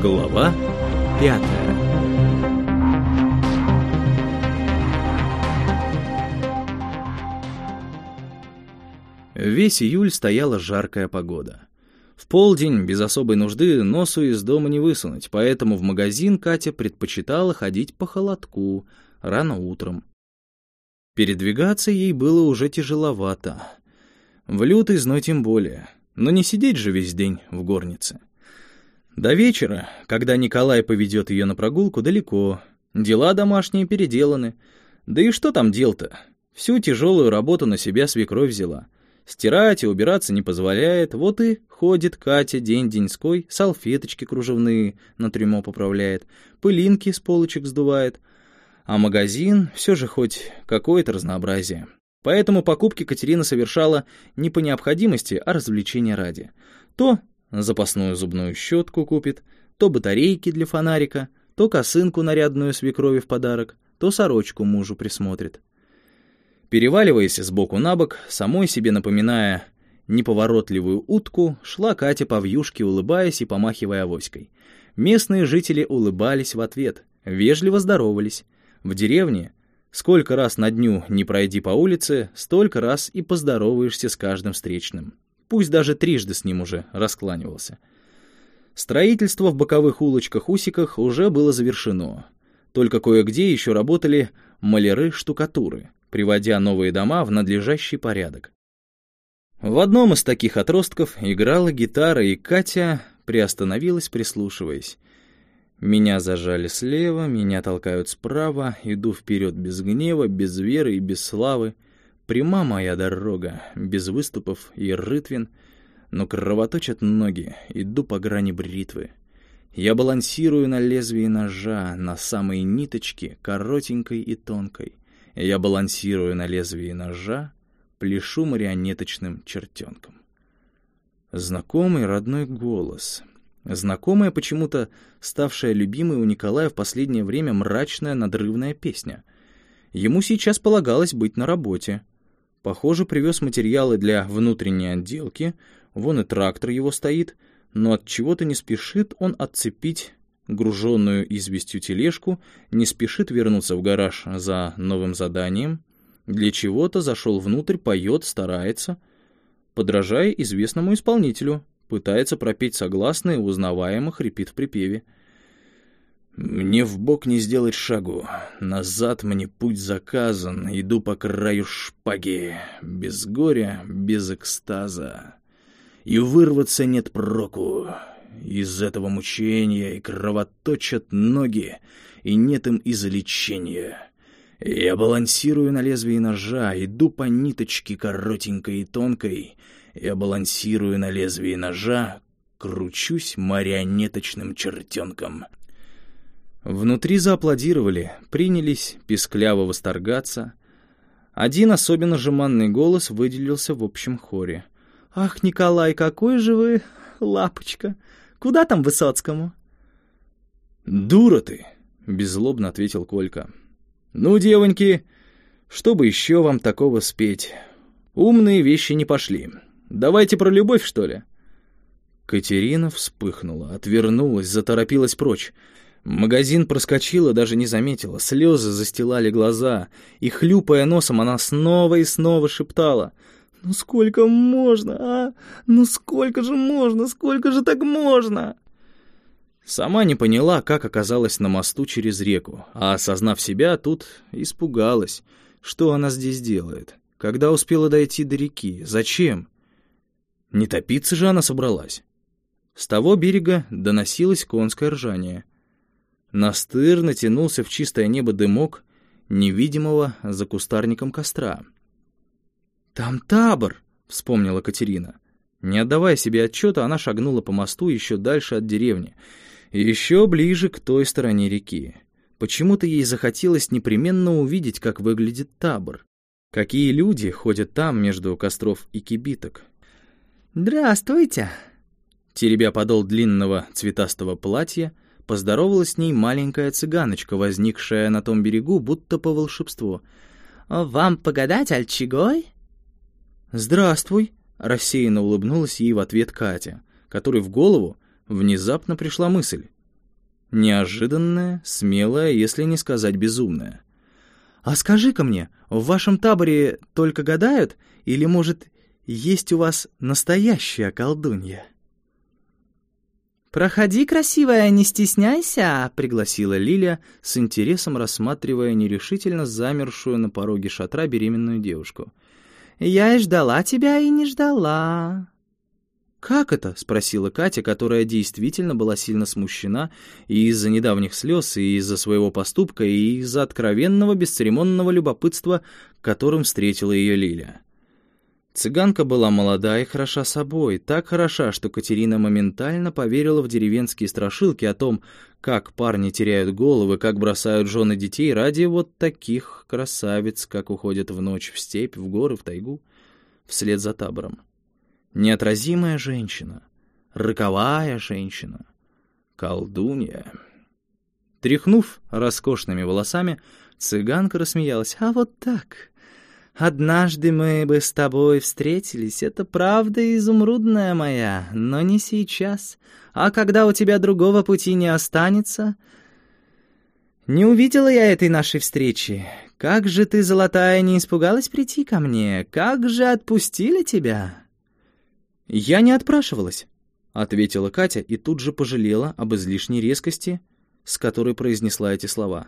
Глава пятая Весь июль стояла жаркая погода. В полдень, без особой нужды, носу из дома не высунуть, поэтому в магазин Катя предпочитала ходить по холодку, рано утром. Передвигаться ей было уже тяжеловато. В лютый зной тем более, но не сидеть же весь день в горнице. До вечера, когда Николай поведет ее на прогулку, далеко. Дела домашние переделаны. Да и что там дел-то? Всю тяжелую работу на себя свекровь взяла. Стирать и убираться не позволяет, вот и ходит Катя день-деньской, салфеточки кружевные на трюмо поправляет, пылинки с полочек сдувает. А магазин все же хоть какое-то разнообразие. Поэтому покупки Катерина совершала не по необходимости, а развлечения ради. То запасную зубную щетку купит, то батарейки для фонарика, то косынку нарядную свекрови в подарок, то сорочку мужу присмотрит. Переваливаясь сбоку на бок, самой себе напоминая неповоротливую утку, шла Катя по вьюшке, улыбаясь и помахивая авоськой. Местные жители улыбались в ответ, вежливо здоровались. В деревне сколько раз на дню не пройди по улице, столько раз и поздороваешься с каждым встречным. Пусть даже трижды с ним уже раскланивался. Строительство в боковых улочках-усиках уже было завершено. Только кое-где еще работали маляры-штукатуры — приводя новые дома в надлежащий порядок. В одном из таких отростков играла гитара, и Катя приостановилась, прислушиваясь. Меня зажали слева, меня толкают справа, иду вперед без гнева, без веры и без славы. Пряма моя дорога, без выступов и рытвин, но кровоточат ноги, иду по грани бритвы. Я балансирую на лезвии ножа, на самой ниточке, коротенькой и тонкой. Я балансирую на лезвии ножа, пляшу марионеточным чертенком. Знакомый родной голос. Знакомая почему-то ставшая любимой у Николая в последнее время мрачная надрывная песня. Ему сейчас полагалось быть на работе. Похоже, привез материалы для внутренней отделки, вон и трактор его стоит, но от чего-то не спешит он отцепить груженную известью тележку, не спешит вернуться в гараж за новым заданием, для чего-то зашел внутрь, поет, старается, подражая известному исполнителю, пытается пропеть согласные, узнаваемо хрипит в припеве. «Мне в бок не сделать шагу, назад мне путь заказан, иду по краю шпаги, без горя, без экстаза, и вырваться нет проку, из этого мучения и кровоточат ноги, и нет им излечения. Я балансирую на лезвии ножа, иду по ниточке коротенькой и тонкой. Я балансирую на лезвии ножа, кручусь марионеточным чертенком. Внутри зааплодировали, принялись пискляво восторгаться. Один особенно жеманный голос выделился в общем хоре. «Ах, Николай, какой же вы лапочка! Куда там Высоцкому?» «Дура ты!» — беззлобно ответил Колька. «Ну, девоньки, чтобы еще вам такого спеть? Умные вещи не пошли. Давайте про любовь, что ли?» Катерина вспыхнула, отвернулась, заторопилась прочь. Магазин проскочила, даже не заметила. Слезы застилали глаза, и, хлюпая носом, она снова и снова шептала — «Ну сколько можно, а? Ну сколько же можно? Сколько же так можно?» Сама не поняла, как оказалась на мосту через реку, а, осознав себя, тут испугалась. Что она здесь делает? Когда успела дойти до реки? Зачем? Не топиться же она собралась. С того берега доносилось конское ржание. Настыр натянулся в чистое небо дымок невидимого за кустарником костра. «Там табор!» — вспомнила Катерина. Не отдавая себе отчета, она шагнула по мосту еще дальше от деревни, еще ближе к той стороне реки. Почему-то ей захотелось непременно увидеть, как выглядит табор. Какие люди ходят там между костров и кибиток. «Здравствуйте!» Теребя подол длинного цветастого платья, поздоровалась с ней маленькая цыганочка, возникшая на том берегу, будто по волшебству. «Вам погадать, альчигой?» «Здравствуй!» — рассеянно улыбнулась ей в ответ Катя, которой в голову внезапно пришла мысль. Неожиданная, смелая, если не сказать безумная. «А скажи-ка мне, в вашем таборе только гадают, или, может, есть у вас настоящая колдунья?» «Проходи, красивая, не стесняйся», — пригласила Лиля, с интересом рассматривая нерешительно замершую на пороге шатра беременную девушку. «Я и ждала тебя, и не ждала». «Как это?» — спросила Катя, которая действительно была сильно смущена и из-за недавних слез, и из-за своего поступка, и из-за откровенного бесцеремонного любопытства, которым встретила ее Лиля. Цыганка была молода и хороша собой, так хороша, что Катерина моментально поверила в деревенские страшилки о том, как парни теряют головы, как бросают жены детей ради вот таких красавиц, как уходят в ночь в степь, в горы, в тайгу, вслед за табором. Неотразимая женщина, роковая женщина, колдунья. Тряхнув роскошными волосами, цыганка рассмеялась. «А вот так!» Однажды мы бы с тобой встретились, это правда изумрудная моя, но не сейчас. А когда у тебя другого пути не останется... Не увидела я этой нашей встречи. Как же ты, золотая, не испугалась прийти ко мне? Как же отпустили тебя?» «Я не отпрашивалась», — ответила Катя и тут же пожалела об излишней резкости, с которой произнесла эти слова.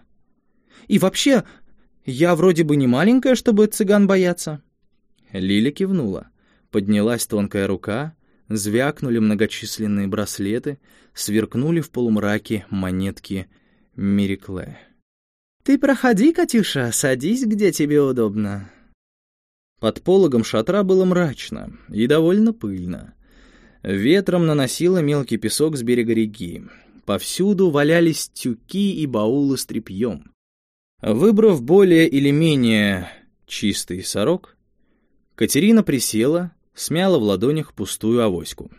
«И вообще, я вроде бы не маленькая, чтобы цыган бояться». Лиля кивнула. Поднялась тонкая рука, звякнули многочисленные браслеты, сверкнули в полумраке монетки Мерикле. «Ты проходи, Катюша, садись, где тебе удобно». Под пологом шатра было мрачно и довольно пыльно. Ветром наносило мелкий песок с берега реки. Повсюду валялись тюки и баулы с тряпьем. Выбрав более или менее чистый сорок, Катерина присела, смяла в ладонях пустую авоську.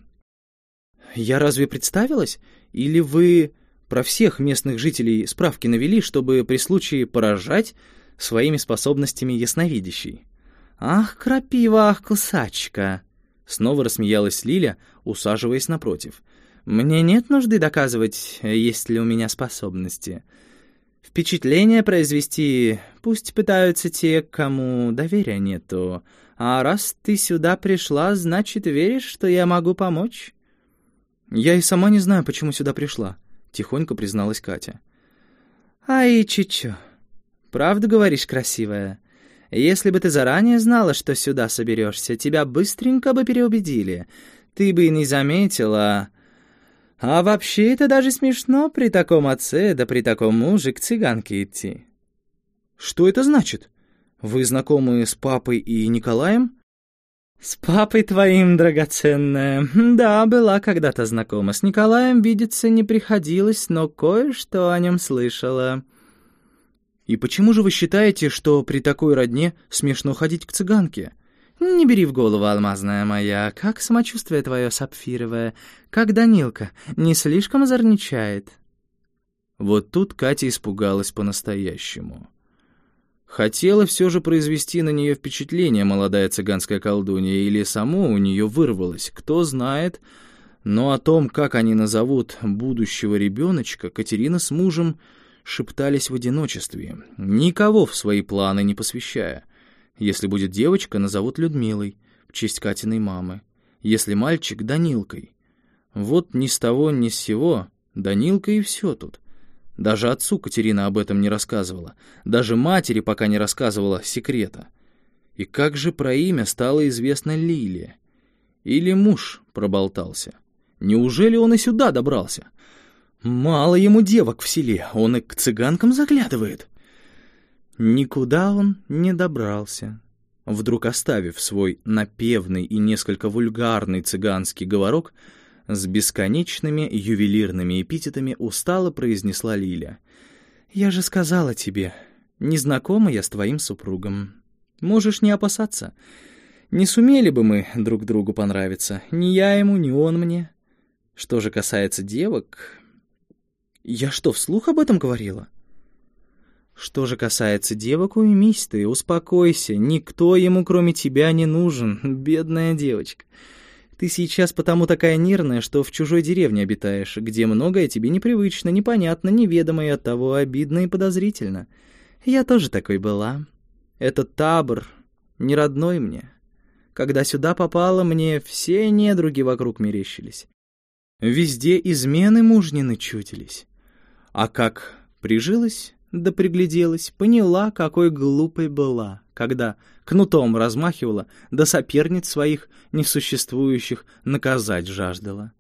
«Я разве представилась? Или вы про всех местных жителей справки навели, чтобы при случае поражать своими способностями ясновидящей?» «Ах, крапива, ах, кусачка!» Снова рассмеялась Лиля, усаживаясь напротив. «Мне нет нужды доказывать, есть ли у меня способности. Впечатление произвести пусть пытаются те, кому доверия нету. А раз ты сюда пришла, значит, веришь, что я могу помочь?» «Я и сама не знаю, почему сюда пришла», — тихонько призналась Катя. «Ай, чичо, правду говоришь, красивая. Если бы ты заранее знала, что сюда соберешься, тебя быстренько бы переубедили. Ты бы и не заметила, а вообще это даже смешно при таком отце, да при таком муже к цыганке идти. Что это значит? Вы знакомы с папой и Николаем? С папой твоим, драгоценная. Да, была когда-то знакома. С Николаем видеться не приходилось, но кое-что о нем слышала. И почему же вы считаете, что при такой родне смешно ходить к цыганке? «Не бери в голову, алмазная моя, как самочувствие твое сапфировое, как Данилка, не слишком озорничает?» Вот тут Катя испугалась по-настоящему. Хотела все же произвести на нее впечатление молодая цыганская колдунья, или само у нее вырвалось, кто знает, но о том, как они назовут будущего ребеночка, Катерина с мужем шептались в одиночестве, никого в свои планы не посвящая. Если будет девочка, назовут Людмилой, в честь Катиной мамы. Если мальчик — Данилкой. Вот ни с того, ни с сего Данилка и все тут. Даже отцу Катерина об этом не рассказывала. Даже матери пока не рассказывала секрета. И как же про имя стало известно Лиле? Или муж проболтался? Неужели он и сюда добрался? Мало ему девок в селе, он и к цыганкам заглядывает. Никуда он не добрался. Вдруг оставив свой напевный и несколько вульгарный цыганский говорок, с бесконечными ювелирными эпитетами устало произнесла Лиля. «Я же сказала тебе, не знакома я с твоим супругом. Можешь не опасаться. Не сумели бы мы друг другу понравиться, ни я ему, ни он мне. Что же касается девок... Я что, вслух об этом говорила?» Что же касается девок, уймись ты, успокойся, никто ему кроме тебя не нужен, бедная девочка. Ты сейчас потому такая нервная, что в чужой деревне обитаешь, где многое тебе непривычно, непонятно, неведомо и оттого обидно и подозрительно. Я тоже такой была. Этот табор не родной мне. Когда сюда попала, мне все недруги вокруг мерещились. Везде измены мужнины чутились. А как прижилась, да пригляделась, поняла, какой глупой была, когда кнутом размахивала, да соперниц своих несуществующих наказать жаждала.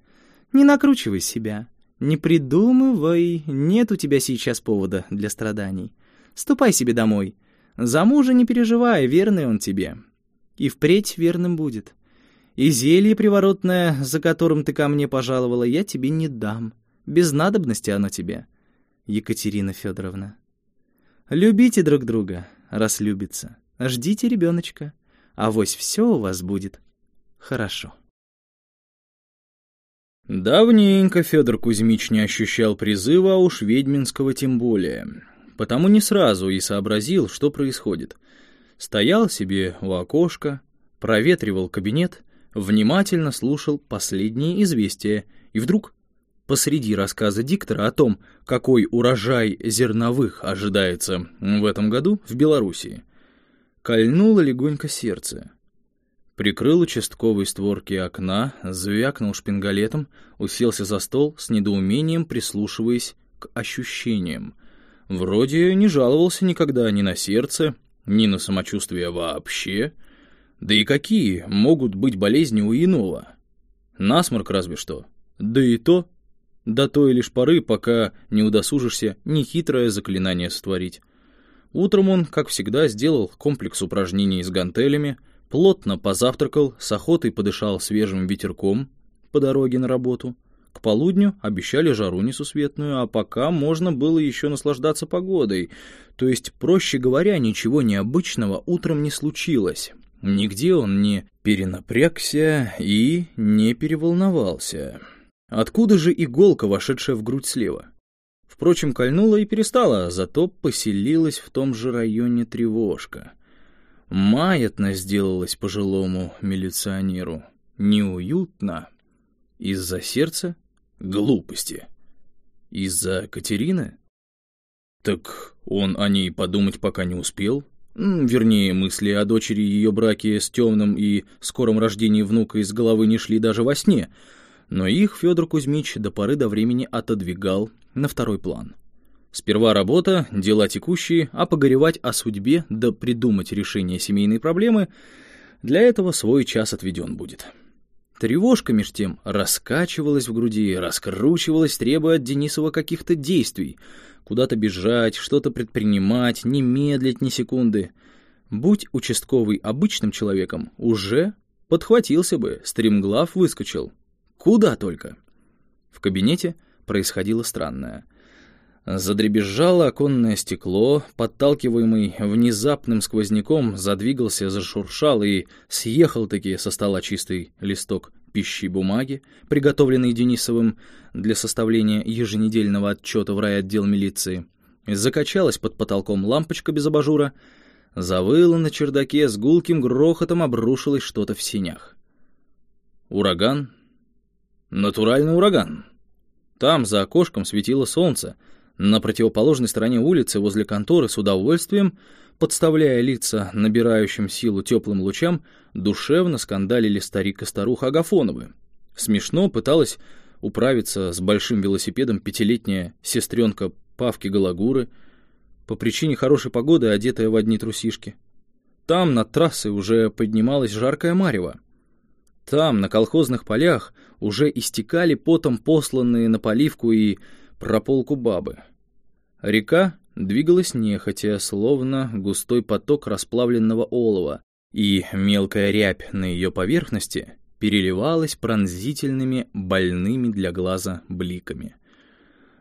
Не накручивай себя, не придумывай, нет у тебя сейчас повода для страданий. Ступай себе домой. За мужа не переживай, верный он тебе. И впредь верным будет. И зелье приворотное, за которым ты ко мне пожаловала, я тебе не дам. Без надобности оно тебе, Екатерина Федоровна. Любите друг друга, раз любится. Ждите ребеночка, а вось все у вас будет хорошо. Давненько Федор Кузьмич не ощущал призыва, а уж ведьминского тем более. Потому не сразу и сообразил, что происходит. Стоял себе у окошка, проветривал кабинет, внимательно слушал последние известия, и вдруг посреди рассказа диктора о том, какой урожай зерновых ожидается в этом году в Белоруссии, Кольнуло легонько сердце. Прикрыл участковые створки окна, звякнул шпингалетом, уселся за стол с недоумением, прислушиваясь к ощущениям. Вроде не жаловался никогда ни на сердце, ни на самочувствие вообще. Да и какие могут быть болезни у иного? Насморк разве что. Да и то до той лишь поры, пока не удосужишься нехитрое заклинание сотворить. Утром он, как всегда, сделал комплекс упражнений с гантелями, плотно позавтракал, с охотой подышал свежим ветерком по дороге на работу. К полудню обещали жару несусветную, а пока можно было еще наслаждаться погодой. То есть, проще говоря, ничего необычного утром не случилось. Нигде он не перенапрягся и не переволновался. Откуда же иголка, вошедшая в грудь слева? Впрочем, кольнула и перестала, зато поселилась в том же районе тревожка. Маятно сделалась пожилому милиционеру. Неуютно. Из-за сердца? Глупости. Из-за Катерины? Так он о ней подумать пока не успел. Вернее, мысли о дочери и ее браке с темным и скором рождении внука из головы не шли даже во сне — но их Федор Кузьмич до поры до времени отодвигал на второй план. Сперва работа, дела текущие, а погоревать о судьбе да придумать решение семейной проблемы — для этого свой час отведен будет. Тревожка, меж тем, раскачивалась в груди, раскручивалась, требуя от Денисова каких-то действий. Куда-то бежать, что-то предпринимать, не медлить ни секунды. Будь участковый обычным человеком, уже подхватился бы, стремглав выскочил. Куда только? В кабинете происходило странное. Задребезжало оконное стекло, подталкиваемый внезапным сквозняком, задвигался, зашуршал и съехал-таки со стола чистый листок пищи и бумаги, приготовленный Денисовым для составления еженедельного отчета в райотдел милиции. Закачалась под потолком лампочка без абажура, завыла на чердаке, с гулким грохотом обрушилось что-то в синях. Ураган Натуральный ураган. Там, за окошком, светило солнце. На противоположной стороне улицы, возле конторы, с удовольствием, подставляя лица набирающим силу теплым лучам, душевно скандалили старик и старуха Агафоновы. Смешно пыталась управиться с большим велосипедом пятилетняя сестренка Павки Гологуры, по причине хорошей погоды, одетая в одни трусишки. Там, над трассой, уже поднималась жаркая марево. Там, на колхозных полях, уже истекали потом посланные на поливку и прополку бабы. Река двигалась нехотя, словно густой поток расплавленного олова, и мелкая рябь на ее поверхности переливалась пронзительными, больными для глаза бликами.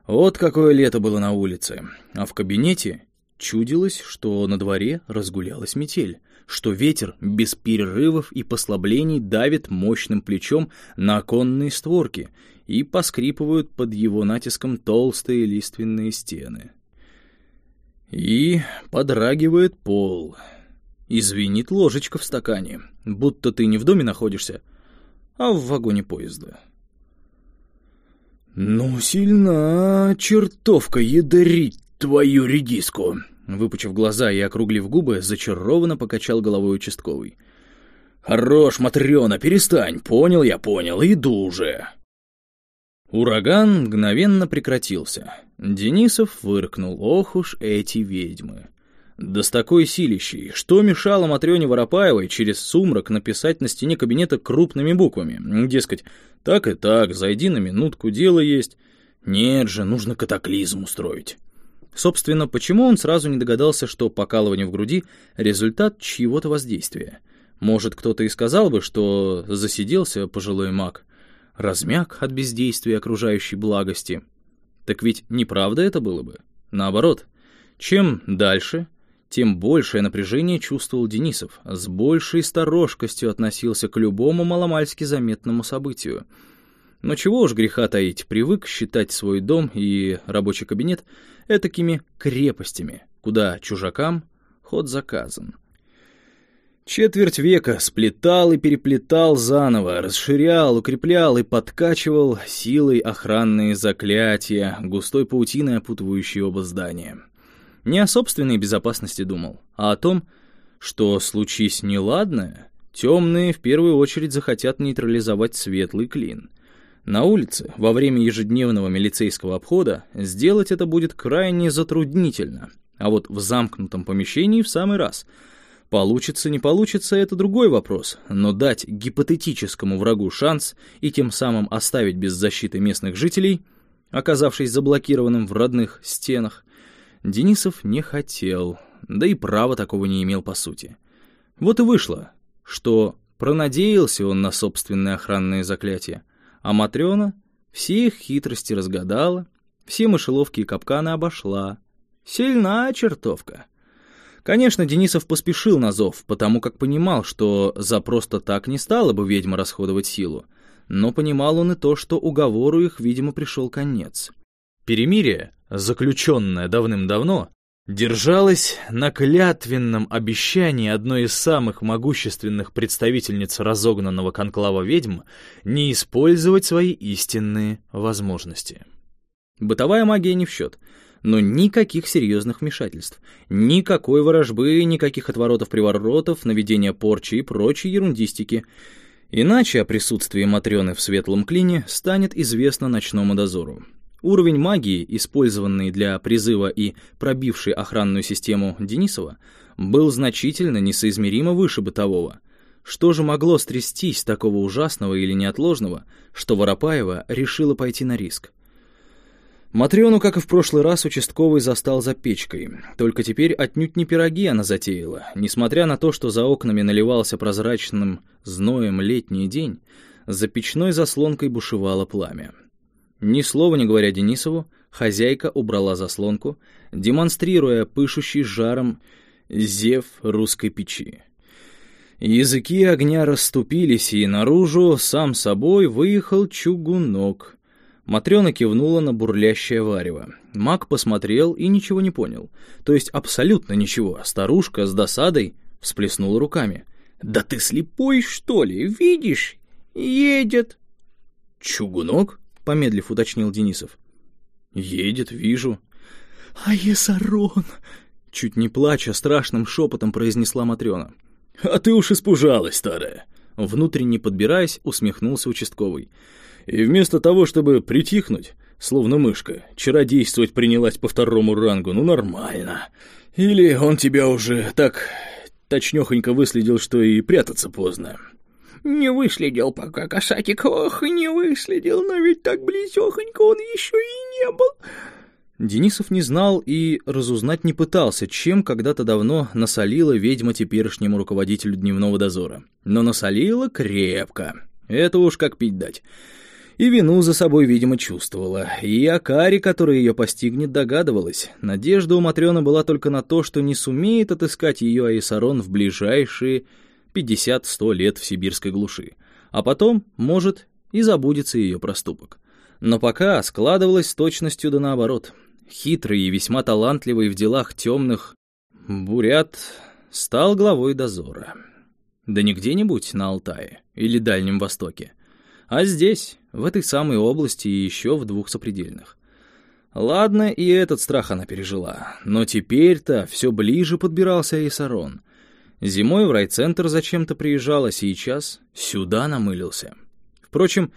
Вот какое лето было на улице, а в кабинете чудилось, что на дворе разгулялась метель что ветер без перерывов и послаблений давит мощным плечом на оконные створки и поскрипывают под его натиском толстые лиственные стены. И подрагивает пол. Извинит ложечка в стакане, будто ты не в доме находишься, а в вагоне поезда. «Ну, сильна чертовка ядрить твою редиску!» Выпучив глаза и округлив губы, зачарованно покачал головой участковый. «Хорош, Матрёна, перестань! Понял я, понял, иду уже!» Ураган мгновенно прекратился. Денисов выркнул, ох уж эти ведьмы. Да с такой силищей, что мешало Матрёне Воропаевой через сумрак написать на стене кабинета крупными буквами? Дескать, так и так, зайди на минутку, дело есть. Нет же, нужно катаклизм устроить. Собственно, почему он сразу не догадался, что покалывание в груди — результат чьего-то воздействия? Может, кто-то и сказал бы, что засиделся пожилой маг, размяк от бездействия окружающей благости. Так ведь неправда это было бы. Наоборот, чем дальше, тем большее напряжение чувствовал Денисов, с большей сторожкостью относился к любому маломальски заметному событию. Но чего уж греха таить, привык считать свой дом и рабочий кабинет этакими крепостями, куда чужакам ход заказан. Четверть века сплетал и переплетал заново, расширял, укреплял и подкачивал силой охранные заклятия, густой паутиной опутывающей оба здания. Не о собственной безопасности думал, а о том, что, случись неладное, темные в первую очередь захотят нейтрализовать светлый клин. На улице, во время ежедневного милицейского обхода, сделать это будет крайне затруднительно, а вот в замкнутом помещении в самый раз — Получится, не получится — это другой вопрос, но дать гипотетическому врагу шанс и тем самым оставить без защиты местных жителей, оказавшись заблокированным в родных стенах, Денисов не хотел, да и права такого не имел по сути. Вот и вышло, что пронадеялся он на собственное охранное заклятие, а Матрёна все их хитрости разгадала, все мышеловки и капканы обошла. Сильная чертовка. Конечно, Денисов поспешил на зов, потому как понимал, что за просто так не стала бы ведьма расходовать силу. Но понимал он и то, что уговору их, видимо, пришел конец. Перемирие, заключенное давным-давно, держалось на клятвенном обещании одной из самых могущественных представительниц разогнанного конклава ведьм не использовать свои истинные возможности. Бытовая магия не в счет — но никаких серьезных вмешательств, никакой ворожбы, никаких отворотов-приворотов, наведения порчи и прочей ерундистики. Иначе о присутствии Матрёны в светлом клине станет известно ночному дозору. Уровень магии, использованный для призыва и пробивший охранную систему Денисова, был значительно несоизмеримо выше бытового. Что же могло стрястись такого ужасного или неотложного, что Воропаева решила пойти на риск? Матрёну, как и в прошлый раз, участковый застал за печкой. Только теперь отнюдь не пироги она затеяла. Несмотря на то, что за окнами наливался прозрачным зноем летний день, за печной заслонкой бушевало пламя. Ни слова не говоря Денисову, хозяйка убрала заслонку, демонстрируя пышущий жаром зев русской печи. Языки огня расступились, и наружу сам собой выехал чугунок — Матрёна кивнула на бурлящее варево. Маг посмотрел и ничего не понял. То есть абсолютно ничего. Старушка с досадой всплеснула руками. «Да ты слепой, что ли? Видишь? Едет!» «Чугунок?» — помедлив уточнил Денисов. «Едет, вижу». «А Есарон!» — чуть не плача, страшным шепотом произнесла Матрёна. «А ты уж испужалась, старая!» Внутренне подбираясь, усмехнулся участковый. И вместо того, чтобы притихнуть, словно мышка, чародействовать принялась по второму рангу, ну нормально. Или он тебя уже так точнёхонько выследил, что и прятаться поздно. Не выследил пока, касатик, ох, не выследил, но ведь так близёхонько он ещё и не был. Денисов не знал и разузнать не пытался, чем когда-то давно насолила ведьма теперешнему руководителю дневного дозора. Но насолила крепко. Это уж как пить дать и вину за собой, видимо, чувствовала. И о каре, которая ее постигнет, догадывалась. Надежда у Матрёны была только на то, что не сумеет отыскать ее Аисарон в ближайшие 50-100 лет в сибирской глуши. А потом, может, и забудется ее проступок. Но пока складывалось с точностью да наоборот. Хитрый и весьма талантливый в делах темных бурят стал главой дозора. Да не где-нибудь на Алтае или Дальнем Востоке, а здесь, в этой самой области и еще в двух сопредельных. Ладно, и этот страх она пережила, но теперь-то все ближе подбирался Айсарон. Зимой в райцентр зачем-то приезжал, а сейчас сюда намылился. Впрочем,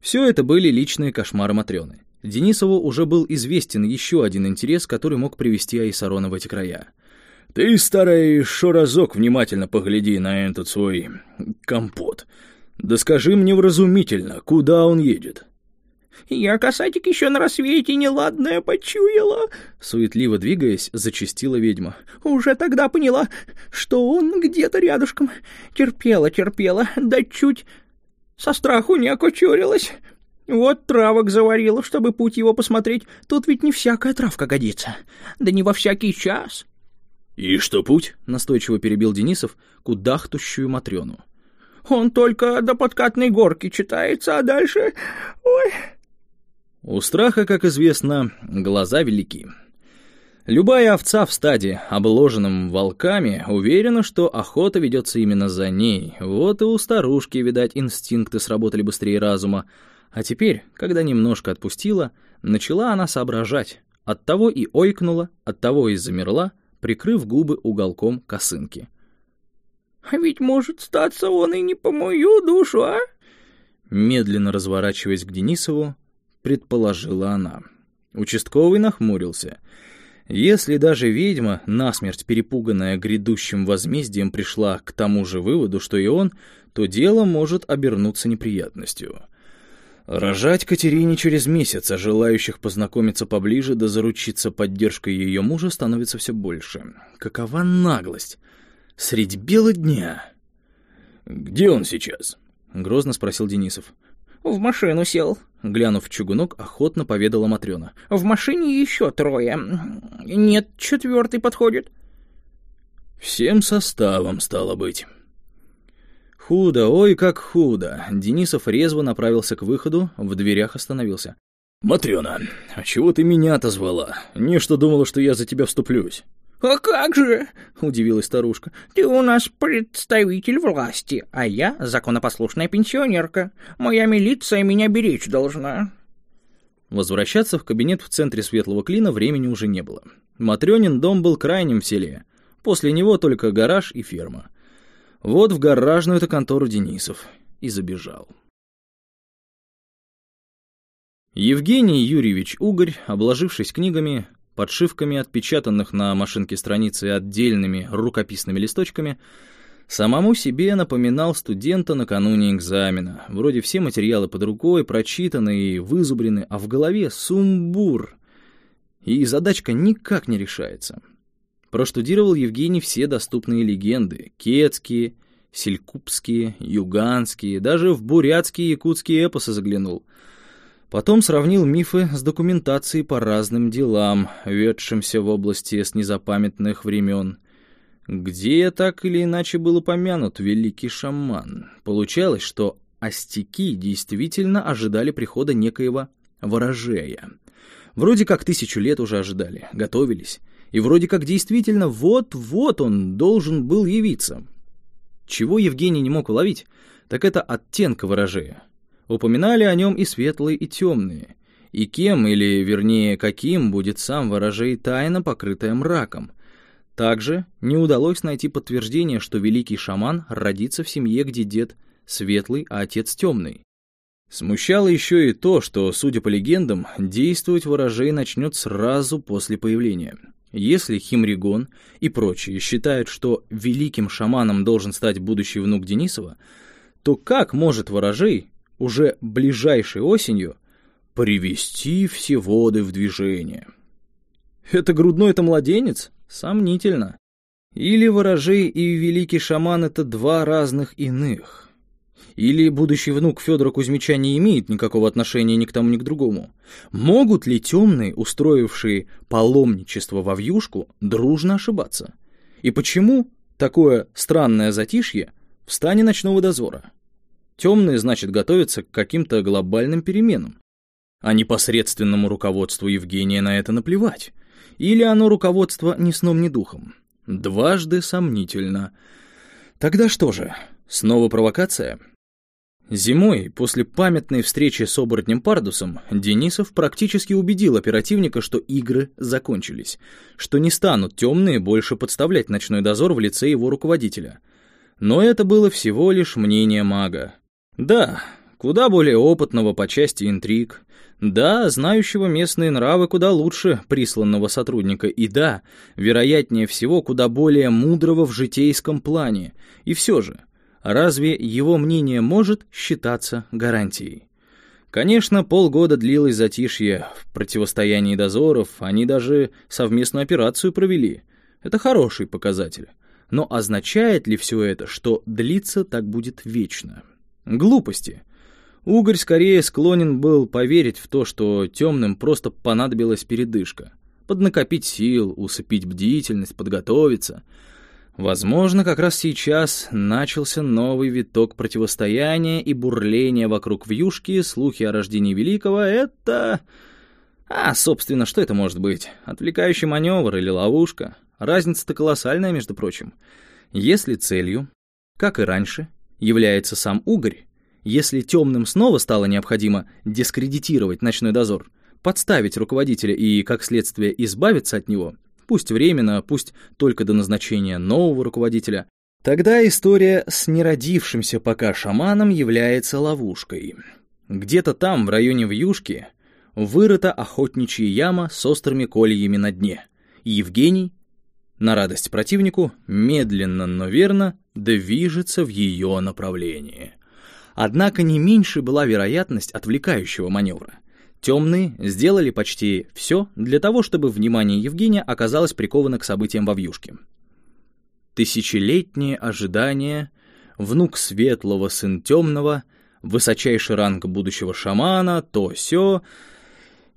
все это были личные кошмары Матрёны. Денисову уже был известен еще один интерес, который мог привести Айсарона в эти края. «Ты, старый, шо разок внимательно погляди на этот свой компот. Да скажи мне вразумительно, куда он едет?» «Я, касатик, еще на рассвете неладное почуяла!» Суетливо двигаясь, зачастила ведьма. «Уже тогда поняла, что он где-то рядышком. Терпела, терпела, да чуть со страху не окочурилась. Вот травок заварила, чтобы путь его посмотреть. Тут ведь не всякая травка годится. Да не во всякий час». «И что путь?» — настойчиво перебил Денисов кудахтущую Матрёну. «Он только до подкатной горки читается, а дальше... Ой...» У страха, как известно, глаза велики. Любая овца в стаде, обложенном волками, уверена, что охота ведется именно за ней. Вот и у старушки, видать, инстинкты сработали быстрее разума. А теперь, когда немножко отпустила, начала она соображать. Оттого и ойкнула, оттого и замерла, прикрыв губы уголком косынки. «А ведь может статься он и не по мою душу, а?» Медленно разворачиваясь к Денисову, предположила она. Участковый нахмурился. Если даже ведьма, насмерть перепуганная грядущим возмездием, пришла к тому же выводу, что и он, то дело может обернуться неприятностью. Рожать Катерине через месяц, а желающих познакомиться поближе да заручиться поддержкой ее мужа становится все больше. Какова наглость! Средь бела дня! «Где он сейчас?» — грозно спросил Денисов. «В машину сел», — глянув в чугунок, охотно поведала Матрёна. «В машине еще трое. Нет, четвертый подходит». «Всем составом, стало быть». Худо, ой, как худо. Денисов резво направился к выходу, в дверях остановился. «Матрёна, а чего ты меня-то звала? Не что думала, что я за тебя вступлюсь». «А как же?» — удивилась старушка. «Ты у нас представитель власти, а я законопослушная пенсионерка. Моя милиция меня беречь должна». Возвращаться в кабинет в центре Светлого Клина времени уже не было. Матрёнин дом был крайним в селе. После него только гараж и ферма. Вот в гаражную-то контору Денисов и забежал. Евгений Юрьевич Угорь, обложившись книгами, подшивками отпечатанных на машинке страницы отдельными рукописными листочками, самому себе напоминал студента накануне экзамена. Вроде все материалы под рукой, прочитаны и вызубрены, а в голове сумбур. И задачка никак не решается. Проштудировал Евгений все доступные легенды — кетские, селькупские, юганские, даже в бурятские якутские эпосы заглянул — Потом сравнил мифы с документацией по разным делам, ведшимся в области с незапамятных времен. Где так или иначе был упомянут великий шаман. Получалось, что остяки действительно ожидали прихода некоего ворожея. Вроде как тысячу лет уже ожидали, готовились. И вроде как действительно вот-вот он должен был явиться. Чего Евгений не мог уловить, так это оттенка ворожея. Упоминали о нем и светлые, и темные. И кем, или вернее каким, будет сам ворожей тайна, покрытая мраком. Также не удалось найти подтверждение, что великий шаман родится в семье, где дед светлый, а отец темный. Смущало еще и то, что, судя по легендам, действовать ворожей начнет сразу после появления. Если Химригон и прочие считают, что великим шаманом должен стать будущий внук Денисова, то как может ворожей уже ближайшей осенью привести все воды в движение. Это грудной это младенец? Сомнительно. Или ворожей и великий шаман — это два разных иных. Или будущий внук Федора Кузьмича не имеет никакого отношения ни к тому, ни к другому. Могут ли темные, устроившие паломничество во вьюшку, дружно ошибаться? И почему такое странное затишье в стане ночного дозора? Темные, значит, готовятся к каким-то глобальным переменам. А непосредственному руководству Евгения на это наплевать. Или оно руководство ни сном, ни духом. Дважды сомнительно. Тогда что же, снова провокация? Зимой, после памятной встречи с оборотнем Пардусом, Денисов практически убедил оперативника, что игры закончились, что не станут темные больше подставлять ночной дозор в лице его руководителя. Но это было всего лишь мнение мага. Да, куда более опытного по части интриг, да, знающего местные нравы куда лучше присланного сотрудника, и да, вероятнее всего, куда более мудрого в житейском плане. И все же, разве его мнение может считаться гарантией? Конечно, полгода длилось затишье в противостоянии дозоров, они даже совместную операцию провели. Это хороший показатель. Но означает ли все это, что длиться так будет вечно? Глупости. Угорь скорее склонен был поверить в то, что темным просто понадобилась передышка. Поднакопить сил, усыпить бдительность, подготовиться. Возможно, как раз сейчас начался новый виток противостояния и бурления вокруг вьюшки, слухи о рождении Великого — это... А, собственно, что это может быть? Отвлекающий маневр или ловушка? Разница-то колоссальная, между прочим. Если целью, как и раньше, является сам угорь, если темным снова стало необходимо дискредитировать ночной дозор, подставить руководителя и, как следствие, избавиться от него, пусть временно, пусть только до назначения нового руководителя, тогда история с неродившимся пока шаманом является ловушкой. Где-то там, в районе Вьюшки, вырыта охотничья яма с острыми кольями на дне, Евгений, на радость противнику, медленно, но верно движется в ее направлении. Однако не меньше была вероятность отвлекающего маневра. Темные сделали почти все для того, чтобы внимание Евгения оказалось приковано к событиям во вьюшке. Тысячелетнее ожидание, внук светлого, сын темного, высочайший ранг будущего шамана, то все.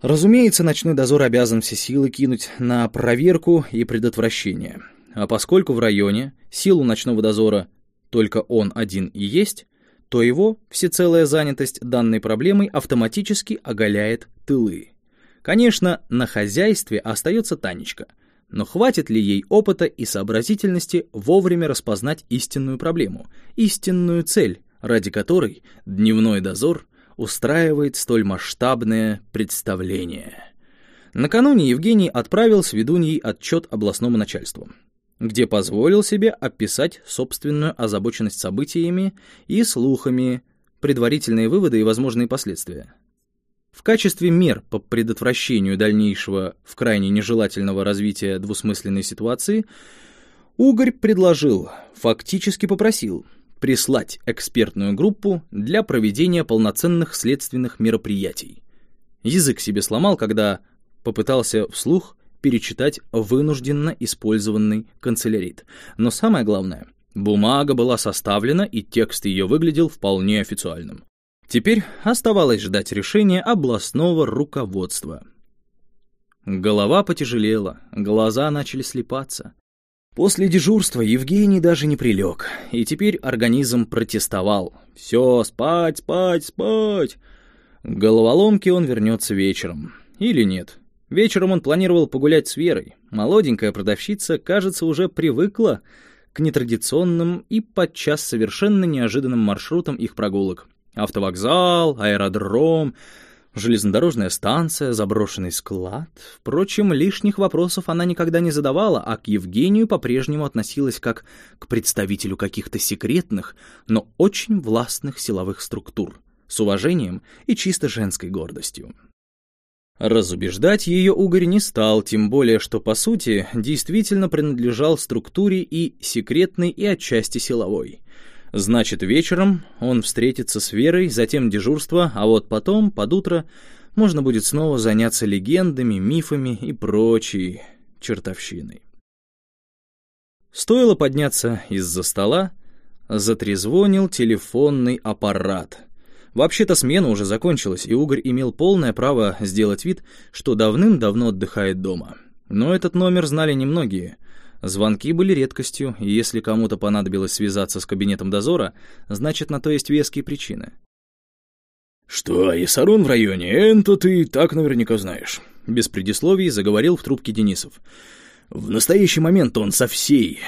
Разумеется, ночной дозор обязан все силы кинуть на проверку и предотвращение. А поскольку в районе силу ночного дозора только он один и есть, то его всецелая занятость данной проблемой автоматически оголяет тылы. Конечно, на хозяйстве остается Танечка, но хватит ли ей опыта и сообразительности вовремя распознать истинную проблему, истинную цель, ради которой дневной дозор устраивает столь масштабное представление? Накануне Евгений отправил с ведуньей отчет областному начальству где позволил себе описать собственную озабоченность событиями и слухами, предварительные выводы и возможные последствия. В качестве мер по предотвращению дальнейшего в крайне нежелательного развития двусмысленной ситуации Угорь предложил, фактически попросил, прислать экспертную группу для проведения полноценных следственных мероприятий. Язык себе сломал, когда попытался вслух перечитать вынужденно использованный канцелярит. Но самое главное, бумага была составлена, и текст ее выглядел вполне официальным. Теперь оставалось ждать решения областного руководства. Голова потяжелела, глаза начали слепаться. После дежурства Евгений даже не прилег, и теперь организм протестовал. «Все, спать, спать, спать!» К головоломке он вернется вечером. Или нет. Вечером он планировал погулять с Верой. Молоденькая продавщица, кажется, уже привыкла к нетрадиционным и подчас совершенно неожиданным маршрутам их прогулок. Автовокзал, аэродром, железнодорожная станция, заброшенный склад. Впрочем, лишних вопросов она никогда не задавала, а к Евгению по-прежнему относилась как к представителю каких-то секретных, но очень властных силовых структур, с уважением и чисто женской гордостью. Разубеждать ее Угорь не стал, тем более, что, по сути, действительно принадлежал структуре и секретной, и отчасти силовой. Значит, вечером он встретится с Верой, затем дежурство, а вот потом, под утро, можно будет снова заняться легендами, мифами и прочей чертовщиной. Стоило подняться из-за стола, затрезвонил телефонный аппарат — Вообще-то смена уже закончилась, и Угорь имел полное право сделать вид, что давным-давно отдыхает дома. Но этот номер знали немногие. Звонки были редкостью, и если кому-то понадобилось связаться с кабинетом дозора, значит, на то есть веские причины. «Что, Исарун в районе? Это ты так наверняка знаешь», — без предисловий заговорил в трубке Денисов. «В настоящий момент он со всей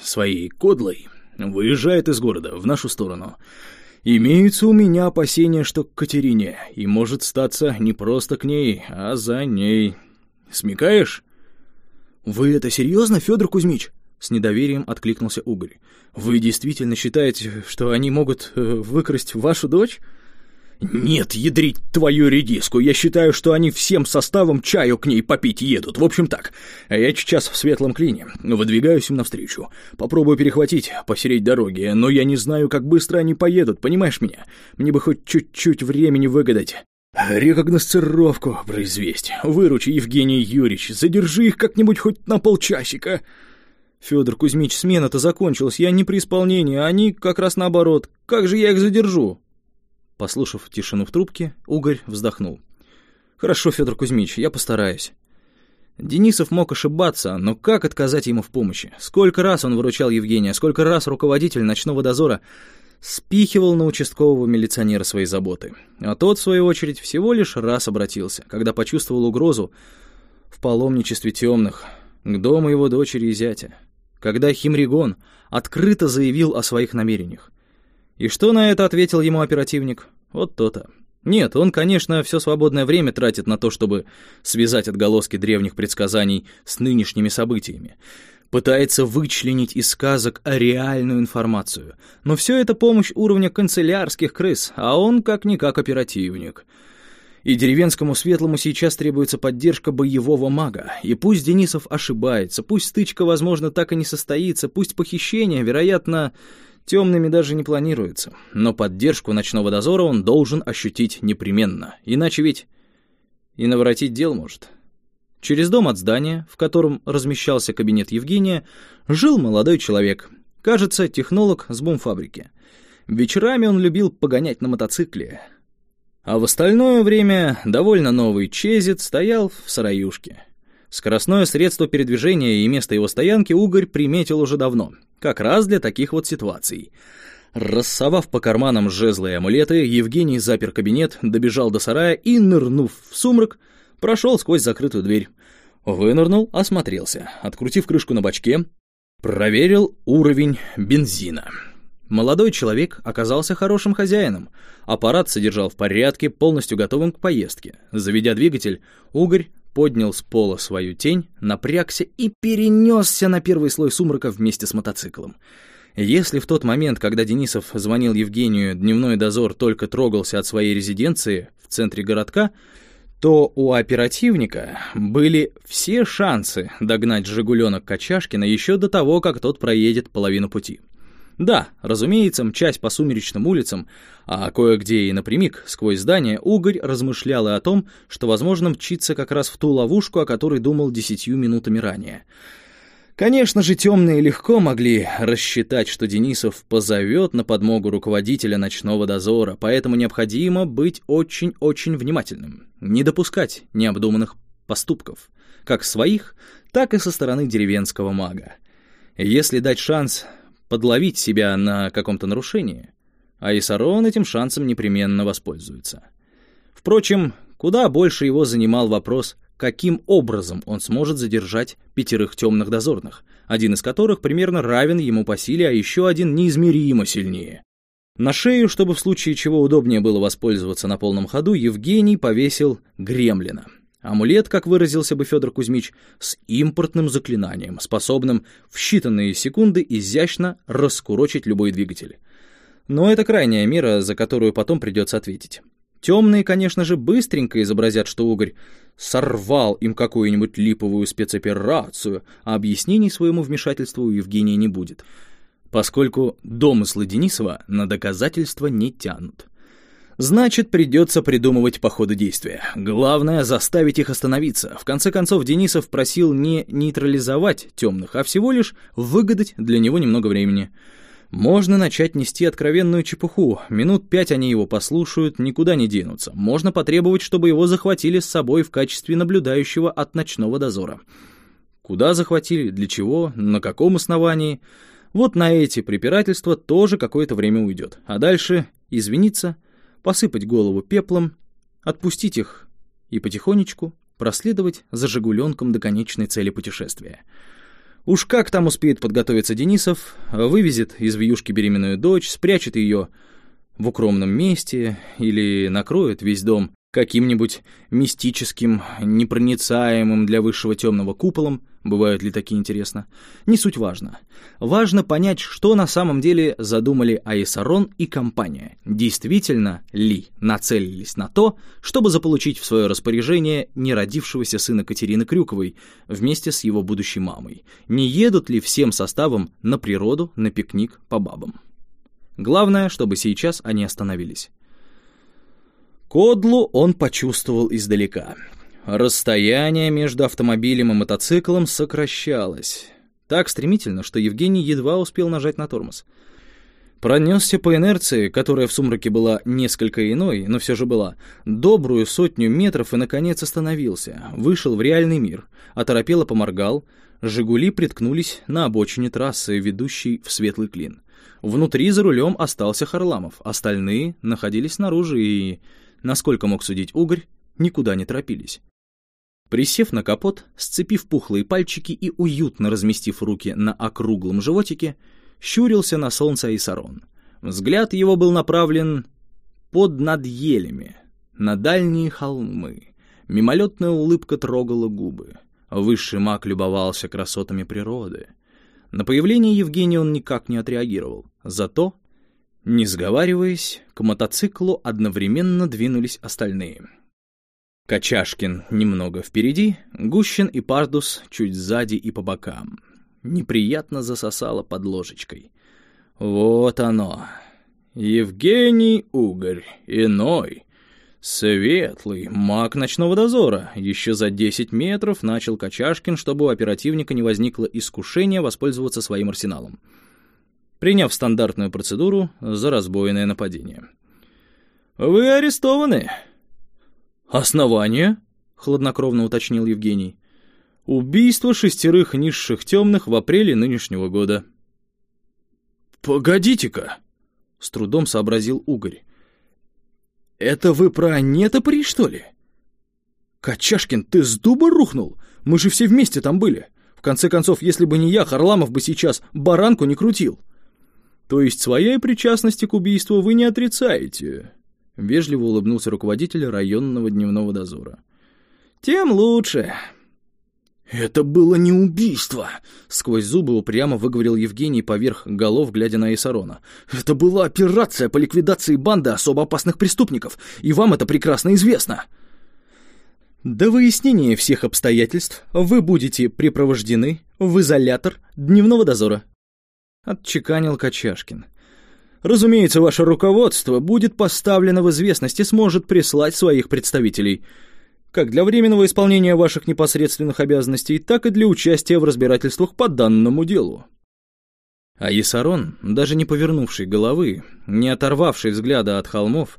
своей кодлой выезжает из города в нашу сторону». Имеются у меня опасения, что к Катерине, и может статься не просто к ней, а за ней. Смекаешь? Вы это серьезно, Федор Кузьмич? С недоверием откликнулся Угорь. «Вы действительно считаете, что они могут э, выкрасть вашу дочь?» «Нет, ядрить твою редиску, я считаю, что они всем составом чаю к ней попить едут. В общем так, я сейчас в светлом клине, выдвигаюсь им навстречу. Попробую перехватить посередь дороги, но я не знаю, как быстро они поедут, понимаешь меня? Мне бы хоть чуть-чуть времени выгадать». «Рекогносцировку произвести. Выручи, Евгений Юрьевич, задержи их как-нибудь хоть на полчасика». «Федор Кузьмич, смена-то закончилась, я не при исполнении, они как раз наоборот. Как же я их задержу?» Послушав тишину в трубке, Угорь вздохнул. «Хорошо, Федор Кузьмич, я постараюсь». Денисов мог ошибаться, но как отказать ему в помощи? Сколько раз он выручал Евгения, сколько раз руководитель ночного дозора спихивал на участкового милиционера свои заботы. А тот, в свою очередь, всего лишь раз обратился, когда почувствовал угрозу в паломничестве темных к дому его дочери и зятя, когда Химригон открыто заявил о своих намерениях. И что на это ответил ему оперативник? Вот то-то. Нет, он, конечно, все свободное время тратит на то, чтобы связать отголоски древних предсказаний с нынешними событиями. Пытается вычленить из сказок реальную информацию. Но все это помощь уровня канцелярских крыс, а он как-никак оперативник. И деревенскому светлому сейчас требуется поддержка боевого мага. И пусть Денисов ошибается, пусть стычка, возможно, так и не состоится, пусть похищение, вероятно, Темными даже не планируется, но поддержку ночного дозора он должен ощутить непременно, иначе ведь и наворотить дел может. Через дом от здания, в котором размещался кабинет Евгения, жил молодой человек, кажется, технолог с бомфабрики. Вечерами он любил погонять на мотоцикле, а в остальное время довольно новый чезет стоял в сараюшке. Скоростное средство передвижения и место его стоянки Угорь приметил уже давно, как раз для таких вот ситуаций. Рассовав по карманам жезлы и амулеты, Евгений запер кабинет, добежал до сарая и, нырнув в сумрак, прошел сквозь закрытую дверь. Вынырнул, осмотрелся, открутив крышку на бачке, проверил уровень бензина. Молодой человек оказался хорошим хозяином. Аппарат содержал в порядке, полностью готовым к поездке. Заведя двигатель, Угорь поднял с пола свою тень, напрягся и перенесся на первый слой сумрака вместе с мотоциклом. Если в тот момент, когда Денисов звонил Евгению, дневной дозор только трогался от своей резиденции в центре городка, то у оперативника были все шансы догнать «Жигуленок» Качашкина еще до того, как тот проедет половину пути. Да, разумеется, мчась по сумеречным улицам, а кое-где и напрямик сквозь здание, Угорь размышлял и о том, что, возможно, мчится как раз в ту ловушку, о которой думал десятью минутами ранее. Конечно же, темные легко могли рассчитать, что Денисов позовет на подмогу руководителя ночного дозора, поэтому необходимо быть очень-очень внимательным, не допускать необдуманных поступков, как своих, так и со стороны деревенского мага. Если дать шанс подловить себя на каком-то нарушении, а Исарон этим шансом непременно воспользуется. Впрочем, куда больше его занимал вопрос, каким образом он сможет задержать пятерых темных дозорных, один из которых примерно равен ему по силе, а еще один неизмеримо сильнее. На шею, чтобы в случае чего удобнее было воспользоваться на полном ходу, Евгений повесил гремлина — Амулет, как выразился бы Федор Кузьмич, с импортным заклинанием, способным в считанные секунды изящно раскурочить любой двигатель. Но это крайняя мера, за которую потом придется ответить. Темные, конечно же, быстренько изобразят, что Угорь сорвал им какую-нибудь липовую спецоперацию, а объяснений своему вмешательству у Евгения не будет, поскольку домыслы Денисова на доказательства не тянут. Значит, придется придумывать по ходу действия. Главное — заставить их остановиться. В конце концов, Денисов просил не нейтрализовать темных, а всего лишь выгадать для него немного времени. Можно начать нести откровенную чепуху. Минут пять они его послушают, никуда не денутся. Можно потребовать, чтобы его захватили с собой в качестве наблюдающего от ночного дозора. Куда захватили, для чего, на каком основании? Вот на эти препирательства тоже какое-то время уйдет. А дальше извиниться — посыпать голову пеплом, отпустить их и потихонечку проследовать за «Жигуленком» до конечной цели путешествия. Уж как там успеет подготовиться Денисов, вывезет из вьюшки беременную дочь, спрячет ее в укромном месте или накроют весь дом каким-нибудь мистическим, непроницаемым для высшего темного куполом, бывают ли такие интересно, не суть важно. Важно понять, что на самом деле задумали Аисарон и компания, действительно ли нацелились на то, чтобы заполучить в свое распоряжение неродившегося сына Катерины Крюковой вместе с его будущей мамой, не едут ли всем составом на природу на пикник по бабам. Главное, чтобы сейчас они остановились. Кодлу он почувствовал издалека. Расстояние между автомобилем и мотоциклом сокращалось. Так стремительно, что Евгений едва успел нажать на тормоз. Пронесся по инерции, которая в сумраке была несколько иной, но все же была, добрую сотню метров и, наконец, остановился, вышел в реальный мир, оторопело поморгал, «Жигули» приткнулись на обочине трассы, ведущей в Светлый Клин. Внутри за рулем остался Харламов, остальные находились снаружи и насколько мог судить Угорь, никуда не торопились. Присев на капот, сцепив пухлые пальчики и уютно разместив руки на округлом животике, щурился на солнце Айсарон. Взгляд его был направлен под над елями, на дальние холмы. Мимолетная улыбка трогала губы. Высший маг любовался красотами природы. На появление Евгения он никак не отреагировал. Зато не сговариваясь, к мотоциклу одновременно двинулись остальные. Качашкин немного впереди, Гущин и Пардус чуть сзади и по бокам. Неприятно засосало под ложечкой. Вот оно. Евгений Угорь, иной, светлый, маг ночного дозора. Еще за 10 метров начал Качашкин, чтобы у оперативника не возникло искушения воспользоваться своим арсеналом приняв стандартную процедуру за разбойное нападение. «Вы арестованы!» «Основание?» — хладнокровно уточнил Евгений. «Убийство шестерых низших темных в апреле нынешнего года». «Погодите-ка!» — с трудом сообразил Угорь. «Это вы про нетопри, что ли?» «Качашкин, ты с дуба рухнул? Мы же все вместе там были. В конце концов, если бы не я, Харламов бы сейчас баранку не крутил». То есть своей причастности к убийству вы не отрицаете?» Вежливо улыбнулся руководитель районного дневного дозора. «Тем лучше». «Это было не убийство!» — сквозь зубы упрямо выговорил Евгений поверх голов, глядя на Исарона. «Это была операция по ликвидации банды особо опасных преступников, и вам это прекрасно известно!» До выяснения всех обстоятельств вы будете припровождены в изолятор дневного дозора отчеканил Качашкин. Разумеется, ваше руководство будет поставлено в известность и сможет прислать своих представителей, как для временного исполнения ваших непосредственных обязанностей, так и для участия в разбирательствах по данному делу. А Есарон, даже не повернувший головы, не оторвавший взгляда от холмов,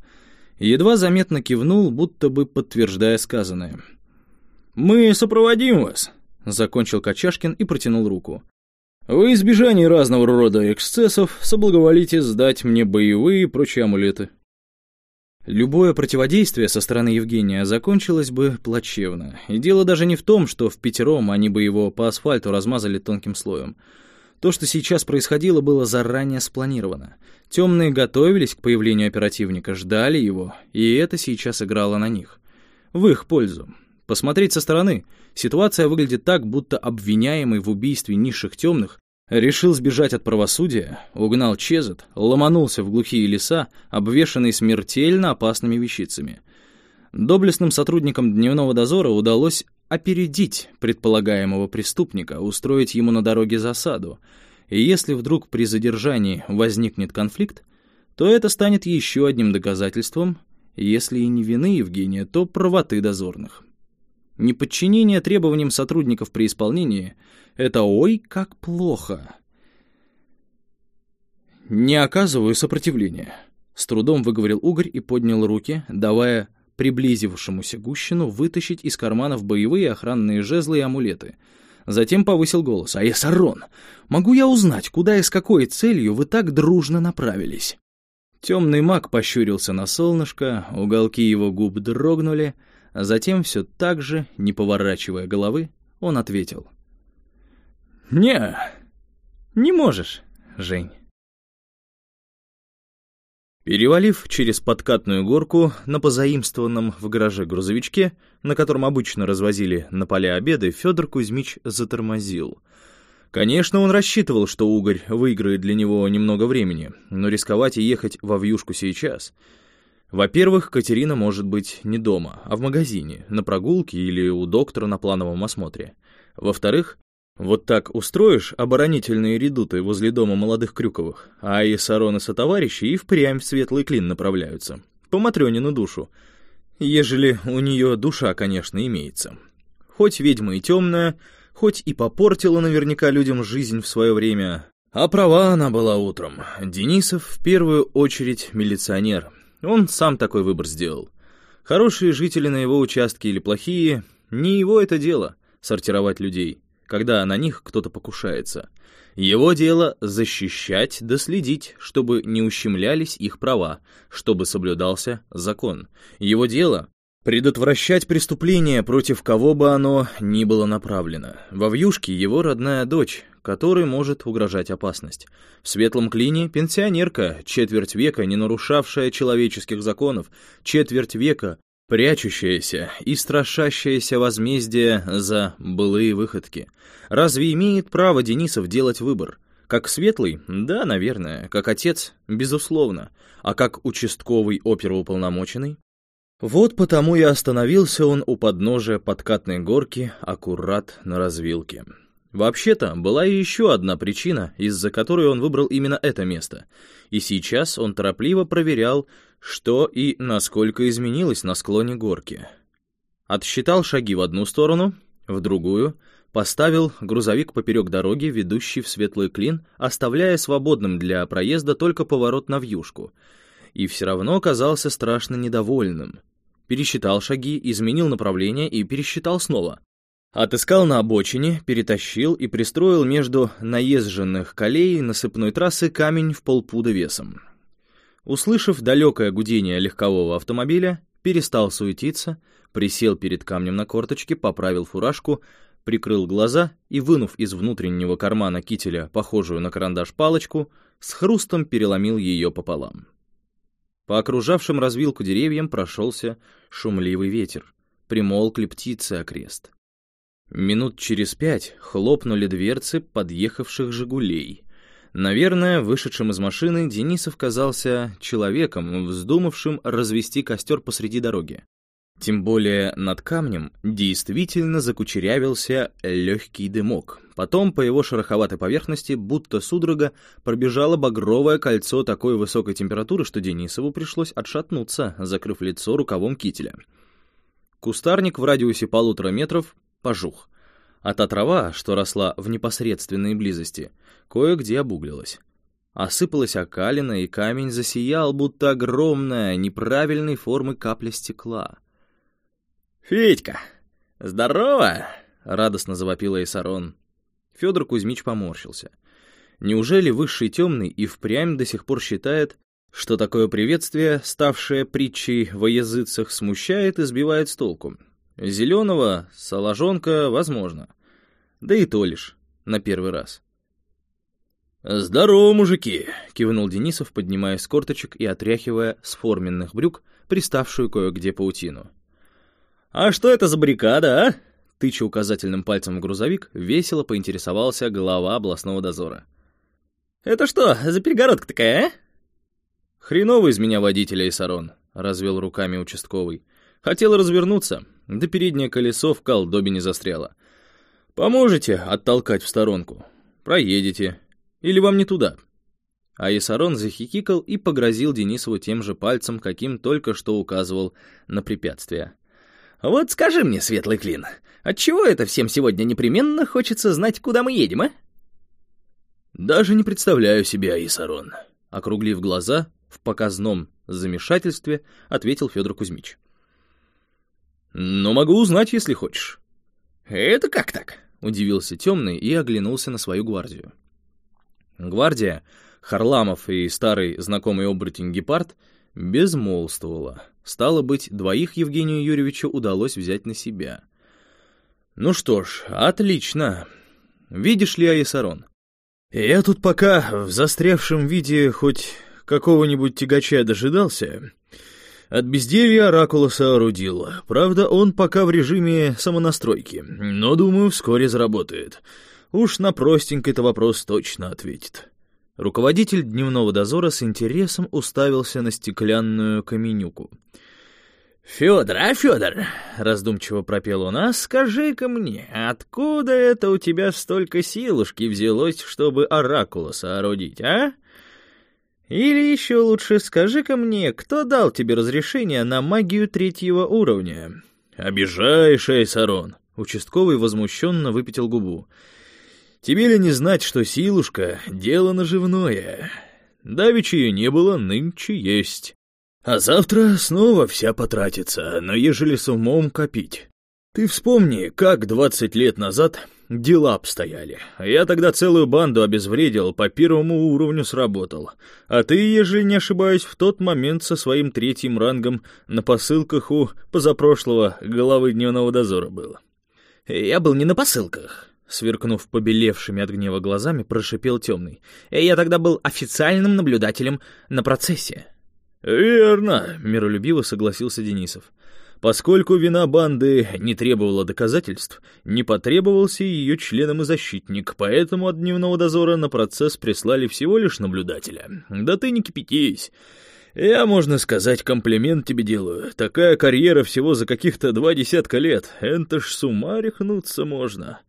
едва заметно кивнул, будто бы подтверждая сказанное. «Мы сопроводим вас», — закончил Качашкин и протянул руку. Во избежание разного рода эксцессов соблаговолите сдать мне боевые и прочие амулеты. Любое противодействие со стороны Евгения закончилось бы плачевно. И дело даже не в том, что в пятером они бы его по асфальту размазали тонким слоем. То, что сейчас происходило, было заранее спланировано. Темные готовились к появлению оперативника, ждали его, и это сейчас играло на них. В их пользу. Посмотреть со стороны. Ситуация выглядит так, будто обвиняемый в убийстве низших темных решил сбежать от правосудия, угнал Чезет, ломанулся в глухие леса, обвешанный смертельно опасными вещицами. Доблестным сотрудникам дневного дозора удалось опередить предполагаемого преступника, устроить ему на дороге засаду. И если вдруг при задержании возникнет конфликт, то это станет еще одним доказательством, если и не вины Евгения, то правоты дозорных. Неподчинение требованиям сотрудников при исполнении — это ой, как плохо. «Не оказываю сопротивления», — с трудом выговорил Угорь и поднял руки, давая приблизившемуся Гущину вытащить из карманов боевые охранные жезлы и амулеты. Затем повысил голос. «А я Сарон! Могу я узнать, куда и с какой целью вы так дружно направились?» Темный маг пощурился на солнышко, уголки его губ дрогнули — а затем все так же, не поворачивая головы, он ответил. «Не, не можешь, Жень». Перевалив через подкатную горку на позаимствованном в гараже грузовичке, на котором обычно развозили на поля обеды, Федор Кузьмич затормозил. Конечно, он рассчитывал, что угорь выиграет для него немного времени, но рисковать и ехать во вьюшку сейчас. Во-первых, Катерина может быть не дома, а в магазине, на прогулке или у доктора на плановом осмотре. Во-вторых, вот так устроишь оборонительные редуты возле дома молодых Крюковых, а и Сарон и сотоварищи и впрямь в светлый клин направляются. По Матрёнину душу. Ежели у нее душа, конечно, имеется. Хоть ведьма и темная, хоть и попортила наверняка людям жизнь в свое время, а права она была утром. Денисов в первую очередь милиционер. Он сам такой выбор сделал. Хорошие жители на его участке или плохие, не его это дело — сортировать людей когда на них кто-то покушается. Его дело — защищать да следить, чтобы не ущемлялись их права, чтобы соблюдался закон. Его дело — предотвращать преступление, против кого бы оно ни было направлено. Во вьюшке его родная дочь, которой может угрожать опасность. В светлом клине пенсионерка, четверть века не нарушавшая человеческих законов, четверть века прячущаяся и страшащаяся возмездие за былые выходки. Разве имеет право Денисов делать выбор? Как светлый? Да, наверное. Как отец? Безусловно. А как участковый оперуполномоченный? Вот потому и остановился он у подножия подкатной горки, аккурат на развилке. Вообще-то, была и еще одна причина, из-за которой он выбрал именно это место. И сейчас он торопливо проверял, что и насколько изменилось на склоне горки. Отсчитал шаги в одну сторону, в другую, поставил грузовик поперек дороги, ведущий в светлый клин, оставляя свободным для проезда только поворот на вьюшку. И все равно оказался страшно недовольным. Пересчитал шаги, изменил направление и пересчитал снова. Отыскал на обочине, перетащил и пристроил между наезженных колей насыпной трассы камень в полпуда весом. Услышав далекое гудение легкового автомобиля, перестал суетиться, присел перед камнем на корточке, поправил фуражку, прикрыл глаза и, вынув из внутреннего кармана кителя похожую на карандаш палочку, с хрустом переломил ее пополам. По окружавшим развилку деревьям прошелся шумливый ветер, примолкли птицы окрест. Минут через пять хлопнули дверцы подъехавших «Жигулей». Наверное, вышедшим из машины Денисов казался человеком, вздумавшим развести костер посреди дороги. Тем более над камнем действительно закучерявился легкий дымок. Потом по его шероховатой поверхности, будто судорога, пробежало багровое кольцо такой высокой температуры, что Денисову пришлось отшатнуться, закрыв лицо рукавом кителя. Кустарник в радиусе полутора метров пожух, а та трава, что росла в непосредственной близости, кое-где обуглилась. Осыпалась окалина, и камень засиял, будто огромная, неправильной формы капля стекла. «Федька, здорово!» — радостно завопила Исарон. Федор Кузьмич поморщился. Неужели высший темный и впрямь до сих пор считает, что такое приветствие, ставшее притчей во языцах, смущает и сбивает с толку? Зеленого, соложонка, возможно. Да и то лишь, на первый раз. «Здорово, мужики!» — кивнул Денисов, поднимаясь с корточек и отряхивая с форменных брюк приставшую кое-где паутину. «А что это за баррикада, а?» Тыча указательным пальцем в грузовик, весело поинтересовался глава областного дозора. «Это что, за перегородка такая, а?» «Хреновый из меня водителя, Исарон», — развел руками участковый. «Хотел развернуться, да переднее колесо в колдобине застряло. Поможете оттолкать в сторонку? Проедете. Или вам не туда?» А Исарон захихикал и погрозил Денисову тем же пальцем, каким только что указывал на препятствие. «Вот скажи мне, Светлый Клин, отчего это всем сегодня непременно хочется знать, куда мы едем, а?» «Даже не представляю себя, Исарон», — округлив глаза, в показном замешательстве ответил Федор Кузьмич. «Но могу узнать, если хочешь». «Это как так?» — удивился темный и оглянулся на свою гвардию. Гвардия, Харламов и старый знакомый оборотень Гепард безмолвствовала. Стало быть, двоих Евгению Юрьевичу удалось взять на себя. «Ну что ж, отлично. Видишь ли, Аесарон, я тут пока в застрявшем виде хоть какого-нибудь тягача дожидался, от безделья Оракула соорудил. Правда, он пока в режиме самонастройки, но, думаю, вскоре заработает. Уж на простенький-то вопрос точно ответит. Руководитель дневного дозора с интересом уставился на стеклянную каменюку. «Федор, а, Федор?» — раздумчиво пропел он. «А скажи-ка мне, откуда это у тебя столько силушки взялось, чтобы оракула соорудить, а? Или еще лучше скажи-ка мне, кто дал тебе разрешение на магию третьего уровня?» «Обижаешь, Эйсарон!» — участковый возмущенно выпятил губу. «Тебе ли не знать, что силушка — дело наживное? Давичи ее не было, нынче есть». А завтра снова вся потратится, но ежели с умом копить. Ты вспомни, как двадцать лет назад дела обстояли. Я тогда целую банду обезвредил, по первому уровню сработал. А ты, ежели не ошибаюсь, в тот момент со своим третьим рангом на посылках у позапрошлого главы дневного дозора был. Я был не на посылках. Сверкнув побелевшими от гнева глазами, прошипел темный. Я тогда был официальным наблюдателем на процессе. «Верно», — миролюбиво согласился Денисов. Поскольку вина банды не требовала доказательств, не потребовался ее членом и защитник, поэтому от дневного дозора на процесс прислали всего лишь наблюдателя. Да ты не кипятись. Я, можно сказать, комплимент тебе делаю. Такая карьера всего за каких-то два десятка лет. Это ж с ума рехнуться можно.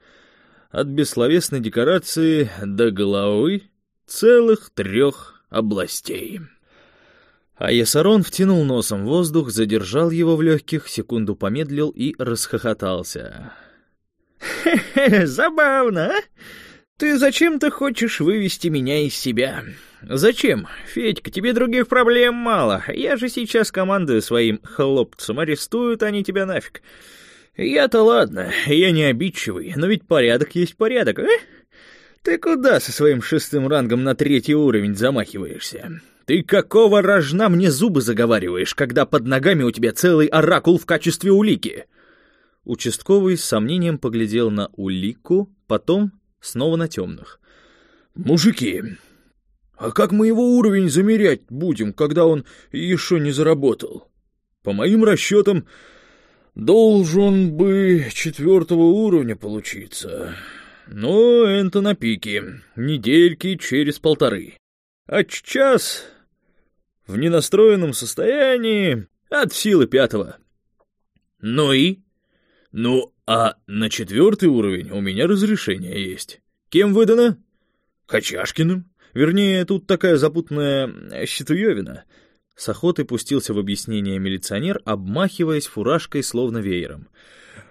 От бессловесной декорации до головы целых трех областей. А Ясарон втянул носом воздух, задержал его в легких, секунду помедлил и расхохотался. «Хе-хе, забавно, а? Ты зачем-то хочешь вывести меня из себя? Зачем? Федька, тебе других проблем мало. Я же сейчас командую своим хлопцам, арестуют они тебя нафиг. Я-то ладно, я не обидчивый, но ведь порядок есть порядок, а? Ты куда со своим шестым рангом на третий уровень замахиваешься?» «Ты какого рожна мне зубы заговариваешь, когда под ногами у тебя целый оракул в качестве улики?» Участковый с сомнением поглядел на улику, потом снова на темных. «Мужики, а как мы его уровень замерять будем, когда он еще не заработал? По моим расчетам, должен бы четвертого уровня получиться. Но это на пике, недельки через полторы. А час в ненастроенном состоянии от силы пятого. Ну и? Ну, а на четвертый уровень у меня разрешение есть. Кем выдано? Качашкиным. Вернее, тут такая запутанная щитуевина. С охотой пустился в объяснение милиционер, обмахиваясь фуражкой словно веером.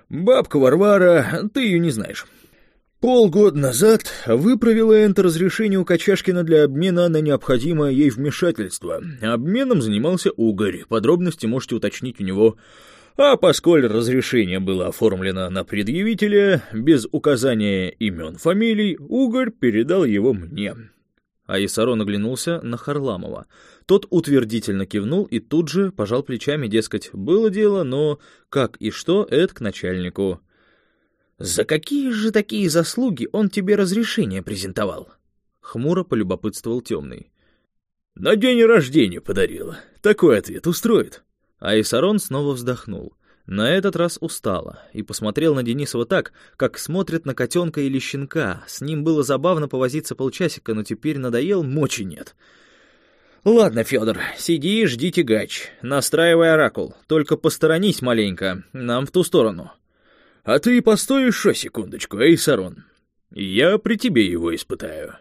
«Бабка Варвара, ты ее не знаешь. Полгода назад выправила это разрешение у Качашкина для обмена на необходимое ей вмешательство. Обменом занимался Угорь, подробности можете уточнить у него. А поскольку разрешение было оформлено на предъявителя, без указания имен, фамилий, Угорь передал его мне. А Исарон оглянулся на Харламова. Тот утвердительно кивнул и тут же пожал плечами, дескать, было дело, но как и что, это к начальнику. «За какие же такие заслуги он тебе разрешение презентовал?» Хмуро полюбопытствовал темный. «На день рождения подарила. Такой ответ устроит». А Исарон снова вздохнул. На этот раз устало, и посмотрел на Денисова так, как смотрит на котенка или щенка. С ним было забавно повозиться полчасика, но теперь надоел, мочи нет. «Ладно, Федор, сиди и жди тягач. Настраивай оракул. Только посторонись маленько. Нам в ту сторону». А ты постой еще секундочку, эй, Сарон. Я при тебе его испытаю.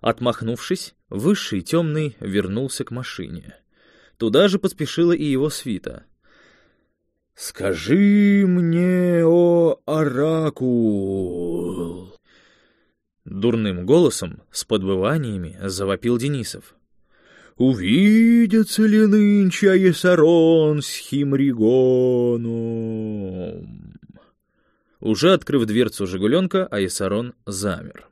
Отмахнувшись, высший темный вернулся к машине. Туда же поспешила и его свита. «Скажи мне, о оракул!» Дурным голосом, с подбываниями, завопил Денисов. «Увидятся ли нынче Аесарон с Химригоном?» Уже открыв дверцу «Жигуленка», Айсарон замер.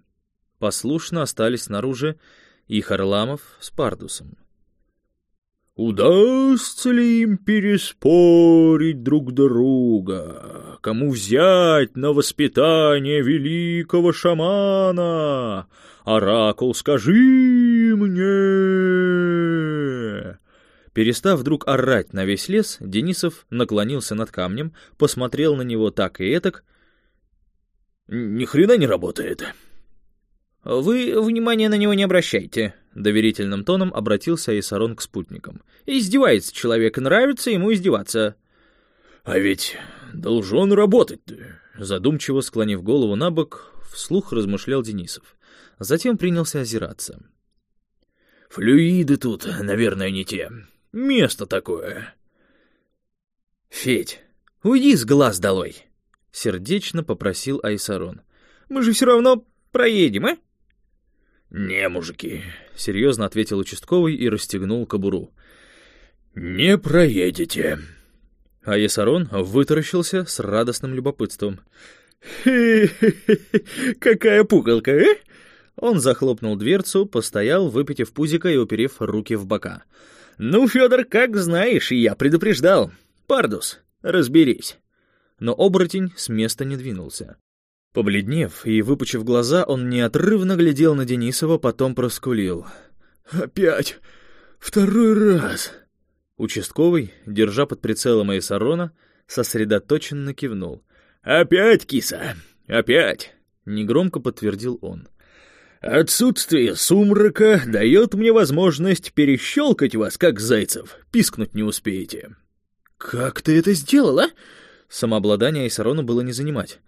Послушно остались снаружи и Харламов с Пардусом. «Удастся ли им переспорить друг друга? Кому взять на воспитание великого шамана? Оракул, скажи мне!» Перестав вдруг орать на весь лес, Денисов наклонился над камнем, посмотрел на него так и этак. «Ни хрена не работает». «Вы внимания на него не обращайте», — доверительным тоном обратился Исарон к спутникам. «Издевается человек, нравится ему издеваться». «А ведь должен работать Задумчиво склонив голову на бок, вслух размышлял Денисов. Затем принялся озираться. «Флюиды тут, наверное, не те. Место такое». «Федь, уйди с глаз долой!» — сердечно попросил Айсарон. «Мы же все равно проедем, а?» «Не, мужики», — серьезно ответил участковый и расстегнул кобуру. «Не проедете». А вытаращился с радостным любопытством. «Хе-хе-хе, какая пукалка, э?» Он захлопнул дверцу, постоял, выпитив пузико и уперев руки в бока. «Ну, Федор, как знаешь, я предупреждал. Пардус, разберись». Но оборотень с места не двинулся. Побледнев и выпучив глаза, он неотрывно глядел на Денисова, потом проскулил. «Опять! Второй раз!» Участковый, держа под прицелом Эйсарона, сосредоточенно кивнул. «Опять, киса! Опять!» — негромко подтвердил он. «Отсутствие сумрака дает мне возможность перещелкать вас, как зайцев. Пискнуть не успеете». «Как ты это сделала?» Самообладание Айсарона было не занимать.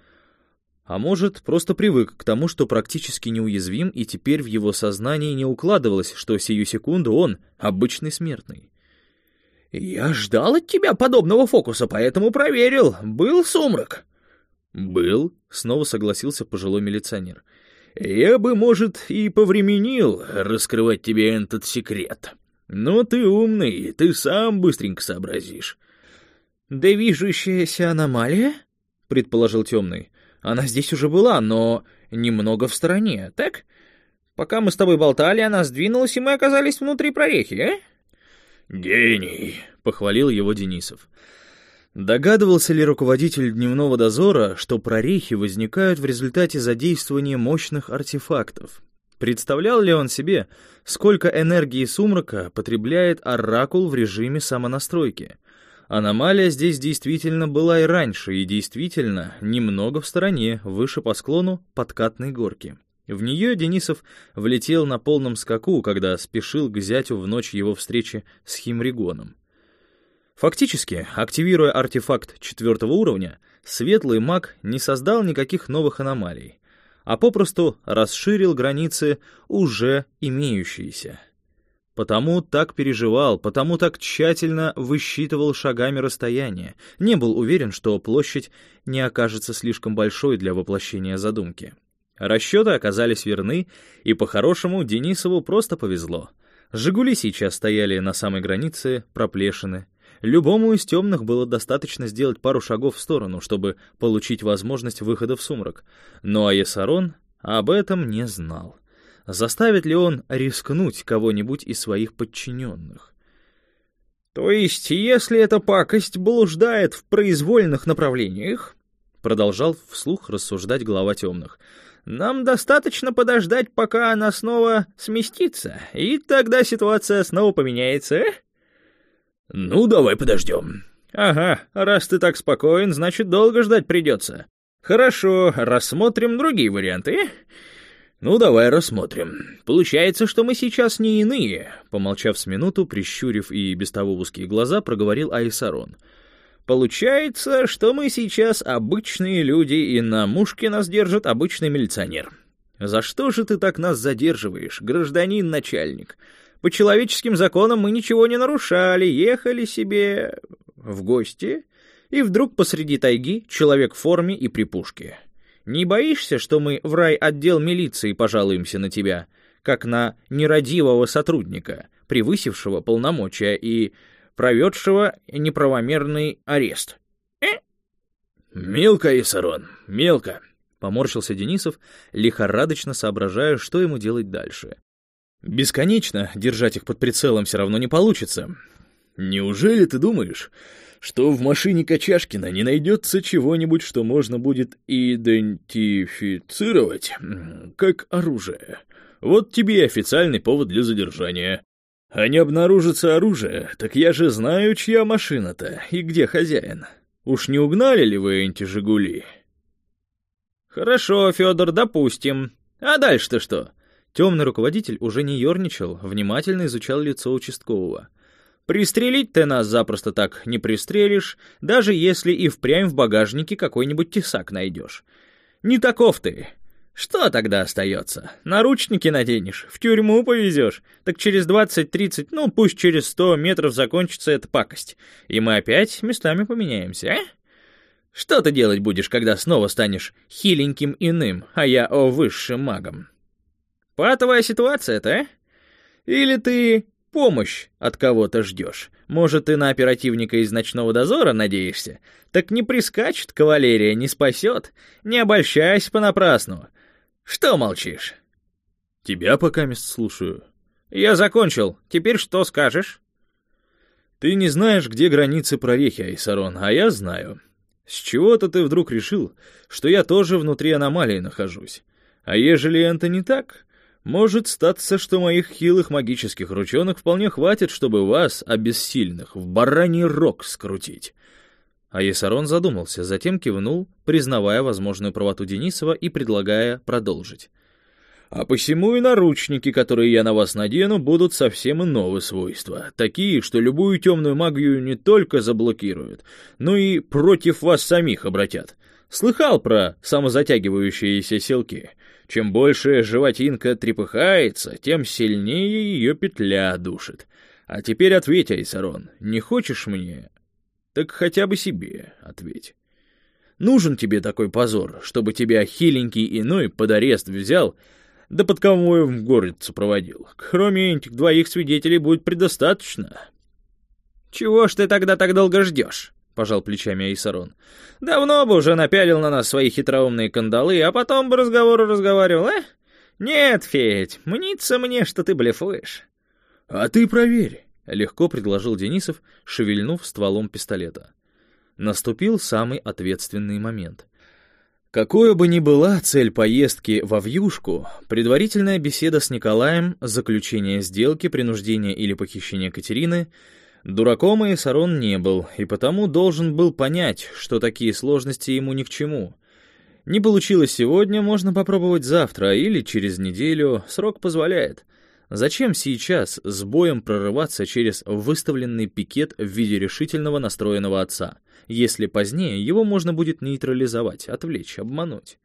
А может, просто привык к тому, что практически неуязвим, и теперь в его сознании не укладывалось, что сию секунду он — обычный смертный. «Я ждал от тебя подобного фокуса, поэтому проверил. Был сумрак». «Был», — снова согласился пожилой милиционер. «Я бы, может, и повременил раскрывать тебе этот секрет. Но ты умный, ты сам быстренько сообразишь». «Движущаяся аномалия?» — предположил темный. «Она здесь уже была, но немного в стороне, так? Пока мы с тобой болтали, она сдвинулась, и мы оказались внутри прорехи, а?» «Гений!» — похвалил его Денисов. Догадывался ли руководитель дневного дозора, что прорехи возникают в результате задействования мощных артефактов? Представлял ли он себе, сколько энергии сумрака потребляет оракул в режиме самонастройки? Аномалия здесь действительно была и раньше, и действительно немного в стороне, выше по склону подкатной горки. В нее Денисов влетел на полном скаку, когда спешил к зятю в ночь его встречи с Химригоном. Фактически, активируя артефакт четвертого уровня, светлый маг не создал никаких новых аномалий, а попросту расширил границы уже имеющиеся. Потому так переживал, потому так тщательно высчитывал шагами расстояние, не был уверен, что площадь не окажется слишком большой для воплощения задумки. Расчеты оказались верны, и по-хорошему Денисову просто повезло. «Жигули» сейчас стояли на самой границе проплешины. Любому из темных было достаточно сделать пару шагов в сторону, чтобы получить возможность выхода в сумрак. Но Аесарон об этом не знал. Заставит ли он рискнуть кого-нибудь из своих подчиненных? «То есть, если эта пакость блуждает в произвольных направлениях, — продолжал вслух рассуждать глава темных, — нам достаточно подождать, пока она снова сместится, и тогда ситуация снова поменяется, э? Ну, давай подождем. Ага, раз ты так спокоен, значит, долго ждать придется. Хорошо, рассмотрим другие варианты, э? Ну, давай рассмотрим. Получается, что мы сейчас не иные, помолчав с минуту, прищурив и без того узкие глаза, проговорил Айсарон. — Получается, что мы сейчас обычные люди, и на мушке нас держит обычный милиционер. За что же ты так нас задерживаешь, гражданин начальник? По человеческим законам мы ничего не нарушали, ехали себе в гости, и вдруг посреди тайги человек в форме и при пушке. Не боишься, что мы в райотдел милиции пожалуемся на тебя, как на нерадивого сотрудника, превысившего полномочия и проведшего неправомерный арест. Э? «Мелко, Исарон, мелко», — поморщился Денисов, лихорадочно соображая, что ему делать дальше. «Бесконечно держать их под прицелом все равно не получится. Неужели ты думаешь, что в машине Качашкина не найдется чего-нибудь, что можно будет идентифицировать как оружие? Вот тебе и официальный повод для задержания. А не обнаружится оружие, так я же знаю, чья машина-то и где хозяин. Уж не угнали ли вы эти «Жигули»?» «Хорошо, Федор, допустим. А дальше-то что?» Темный руководитель уже не ерничал, внимательно изучал лицо участкового. «Пристрелить ты нас запросто так не пристрелишь, даже если и впрямь в багажнике какой-нибудь тесак найдешь. Не таков ты. Что тогда остается? Наручники наденешь, в тюрьму повезешь, так через 20-30, ну пусть через 100 метров закончится эта пакость, и мы опять местами поменяемся, а? Что ты делать будешь, когда снова станешь хиленьким иным, а я о высшим магом? Патовая ситуация-то, а? Или ты помощь от кого-то ждешь? Может, ты на оперативника из ночного дозора надеешься? Так не прискачет кавалерия, не спасет. Не обольщайся понапрасну. Что молчишь? Тебя пока мест слушаю. Я закончил. Теперь что скажешь? Ты не знаешь, где границы прорехи, Айсарон, а я знаю. С чего-то ты вдруг решил, что я тоже внутри аномалии нахожусь. А ежели это не так, может статься, что моих хилых магических ручонок вполне хватит, чтобы вас, обессильных, в бараний рог скрутить. А Есарон задумался, затем кивнул, признавая возможную правоту Денисова и предлагая продолжить. А посему и наручники, которые я на вас надену, будут совсем иного свойства. Такие, что любую темную магию не только заблокируют, но и против вас самих обратят. Слыхал про самозатягивающиеся селки? Чем больше животинка трепыхается, тем сильнее ее петля душит. А теперь ответь, Айсарон, не хочешь мне так хотя бы себе ответь. Нужен тебе такой позор, чтобы тебя хиленький иной под арест взял, да под конвоем в город сопроводил. Кроме этих двоих свидетелей будет предостаточно. «Чего ж ты тогда так долго ждешь?» — пожал плечами Айсарон. «Давно бы уже напялил на нас свои хитроумные кандалы, а потом бы разговору разговаривал, а? Нет, Федь, мнится мне, что ты блефуешь». «А ты проверь». — легко предложил Денисов, шевельнув стволом пистолета. Наступил самый ответственный момент. Какой бы ни была цель поездки во Вьюшку, предварительная беседа с Николаем, заключение сделки, принуждение или похищение Катерины, дураком и Сарон не был, и потому должен был понять, что такие сложности ему ни к чему. Не получилось сегодня, можно попробовать завтра или через неделю, срок позволяет. Зачем сейчас с боем прорываться через выставленный пикет в виде решительного настроенного отца, если позднее его можно будет нейтрализовать, отвлечь, обмануть?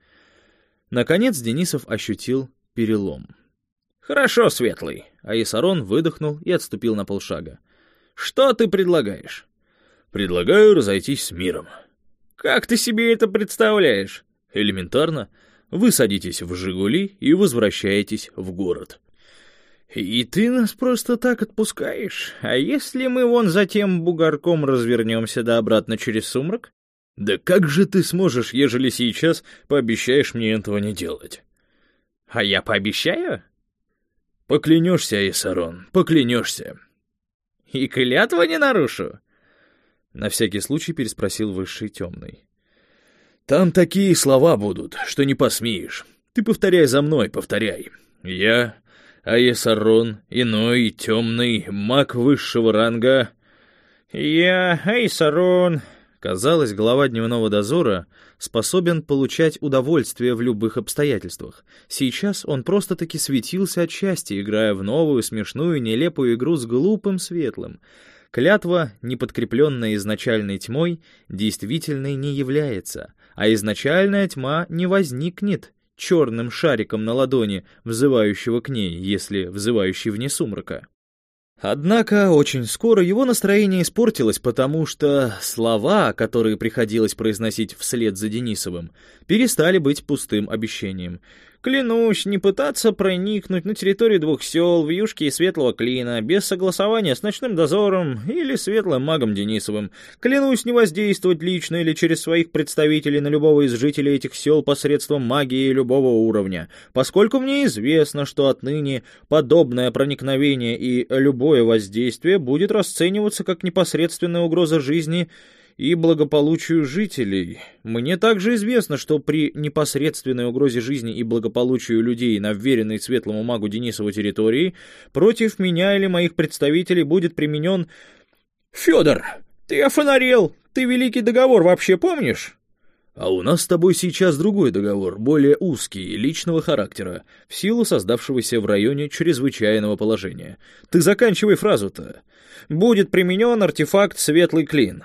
Наконец Денисов ощутил перелом. «Хорошо, Светлый», — Аисарон выдохнул и отступил на полшага. «Что ты предлагаешь?» «Предлагаю разойтись с миром». «Как ты себе это представляешь?» «Элементарно. Вы садитесь в «Жигули» и возвращаетесь в город». «И ты нас просто так отпускаешь? А если мы вон за тем бугорком развернемся да обратно через сумрак?» «Да как же ты сможешь, ежели сейчас пообещаешь мне этого не делать?» «А я пообещаю?» «Поклянешься, Исарон, поклянешься». «И клятва не нарушу?» На всякий случай переспросил Высший Темный. «Там такие слова будут, что не посмеешь. Ты повторяй за мной, повторяй. Я Аесарон, иной, темный, маг высшего ранга. Я, Аесарон, казалось, глава дневного дозора способен получать удовольствие в любых обстоятельствах. Сейчас он просто-таки светился от счастья, играя в новую, смешную, нелепую игру с глупым светлым. Клятва, не подкрепленная изначальной тьмой, действительной не является, а изначальная тьма не возникнет, черным шариком на ладони, взывающего к ней, если взывающий вне сумрака. Однако очень скоро его настроение испортилось, потому что слова, которые приходилось произносить вслед за Денисовым, перестали быть пустым обещанием. Клянусь, не пытаться проникнуть на территорию двух сел, Вьюшки и Светлого Клина, без согласования с ночным дозором или Светлым магом Денисовым. Клянусь не воздействовать лично или через своих представителей на любого из жителей этих сел посредством магии любого уровня, поскольку мне известно, что отныне подобное проникновение и любое воздействие будет расцениваться как непосредственная угроза жизни и благополучию жителей. Мне также известно, что при непосредственной угрозе жизни и благополучию людей на вверенной светлому магу Денисову территории против меня или моих представителей будет применен... Федор, ты офонарел! Ты Великий Договор вообще помнишь? А у нас с тобой сейчас другой договор, более узкий, личного характера, в силу создавшегося в районе чрезвычайного положения. Ты заканчивай фразу-то. Будет применен артефакт «Светлый клин».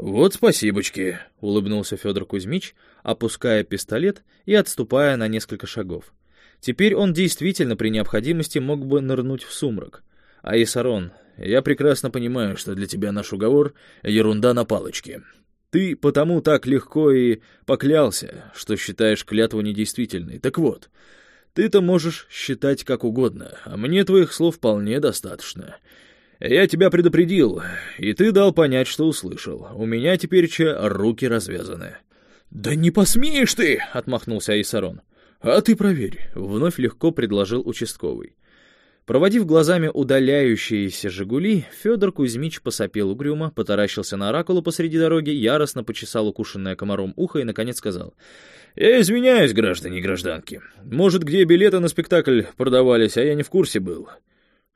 «Вот спасибочки», — улыбнулся Федор Кузьмич, опуская пистолет и отступая на несколько шагов. Теперь он действительно при необходимости мог бы нырнуть в сумрак. А Исарон, я прекрасно понимаю, что для тебя наш уговор — ерунда на палочке. Ты потому так легко и поклялся, что считаешь клятву недействительной. Так вот, ты-то можешь считать как угодно, а мне твоих слов вполне достаточно. Я тебя предупредил, и ты дал понять, что услышал. У меня теперь че руки развязаны». «Да не посмеешь ты!» — отмахнулся Айсарон. «А ты проверь», — вновь легко предложил участковый. Проводив глазами удаляющиеся «Жигули», Федор Кузьмич посопел угрюмо, потаращился на оракулу посреди дороги, яростно почесал укушенное комаром ухо и, наконец, сказал. «Я извиняюсь, граждане и гражданки. Может, где билеты на спектакль продавались, а я не в курсе был.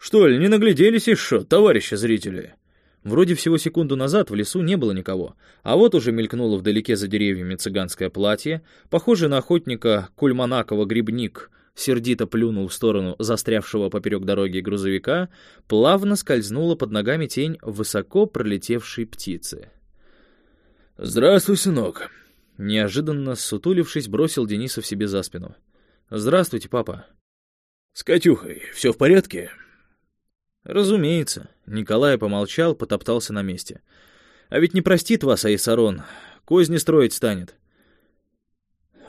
Что ли, не нагляделись еще, товарищи зрители?» Вроде всего секунду назад в лесу не было никого, а вот уже мелькнуло вдалеке за деревьями цыганское платье, похожее на охотника Кульманакова грибник, сердито плюнул в сторону застрявшего поперек дороги грузовика, плавно скользнула под ногами тень высоко пролетевшей птицы. «Здравствуй, сынок!» Неожиданно, сутулившись, бросил Денисов себе за спину. «Здравствуйте, папа!» «С Катюхой все в порядке?» «Разумеется». Николай помолчал, потоптался на месте. «А ведь не простит вас Айсарон. Козни строить станет».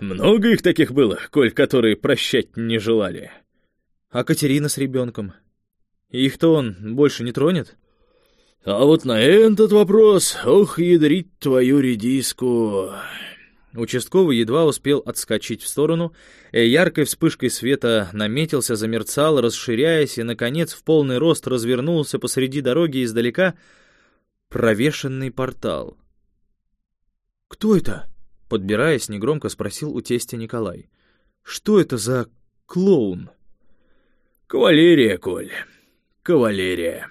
«Много их таких было, коль которые прощать не желали». «А Катерина с ребенком? Их-то он больше не тронет?» «А вот на этот вопрос, ох, ядрить твою редиску...» Участковый едва успел отскочить в сторону, и яркой вспышкой света наметился, замерцал, расширяясь, и, наконец, в полный рост развернулся посреди дороги издалека провешенный портал. «Кто это?» — подбираясь, негромко спросил у тестя Николай. «Что это за клоун?» «Кавалерия, Коль, кавалерия».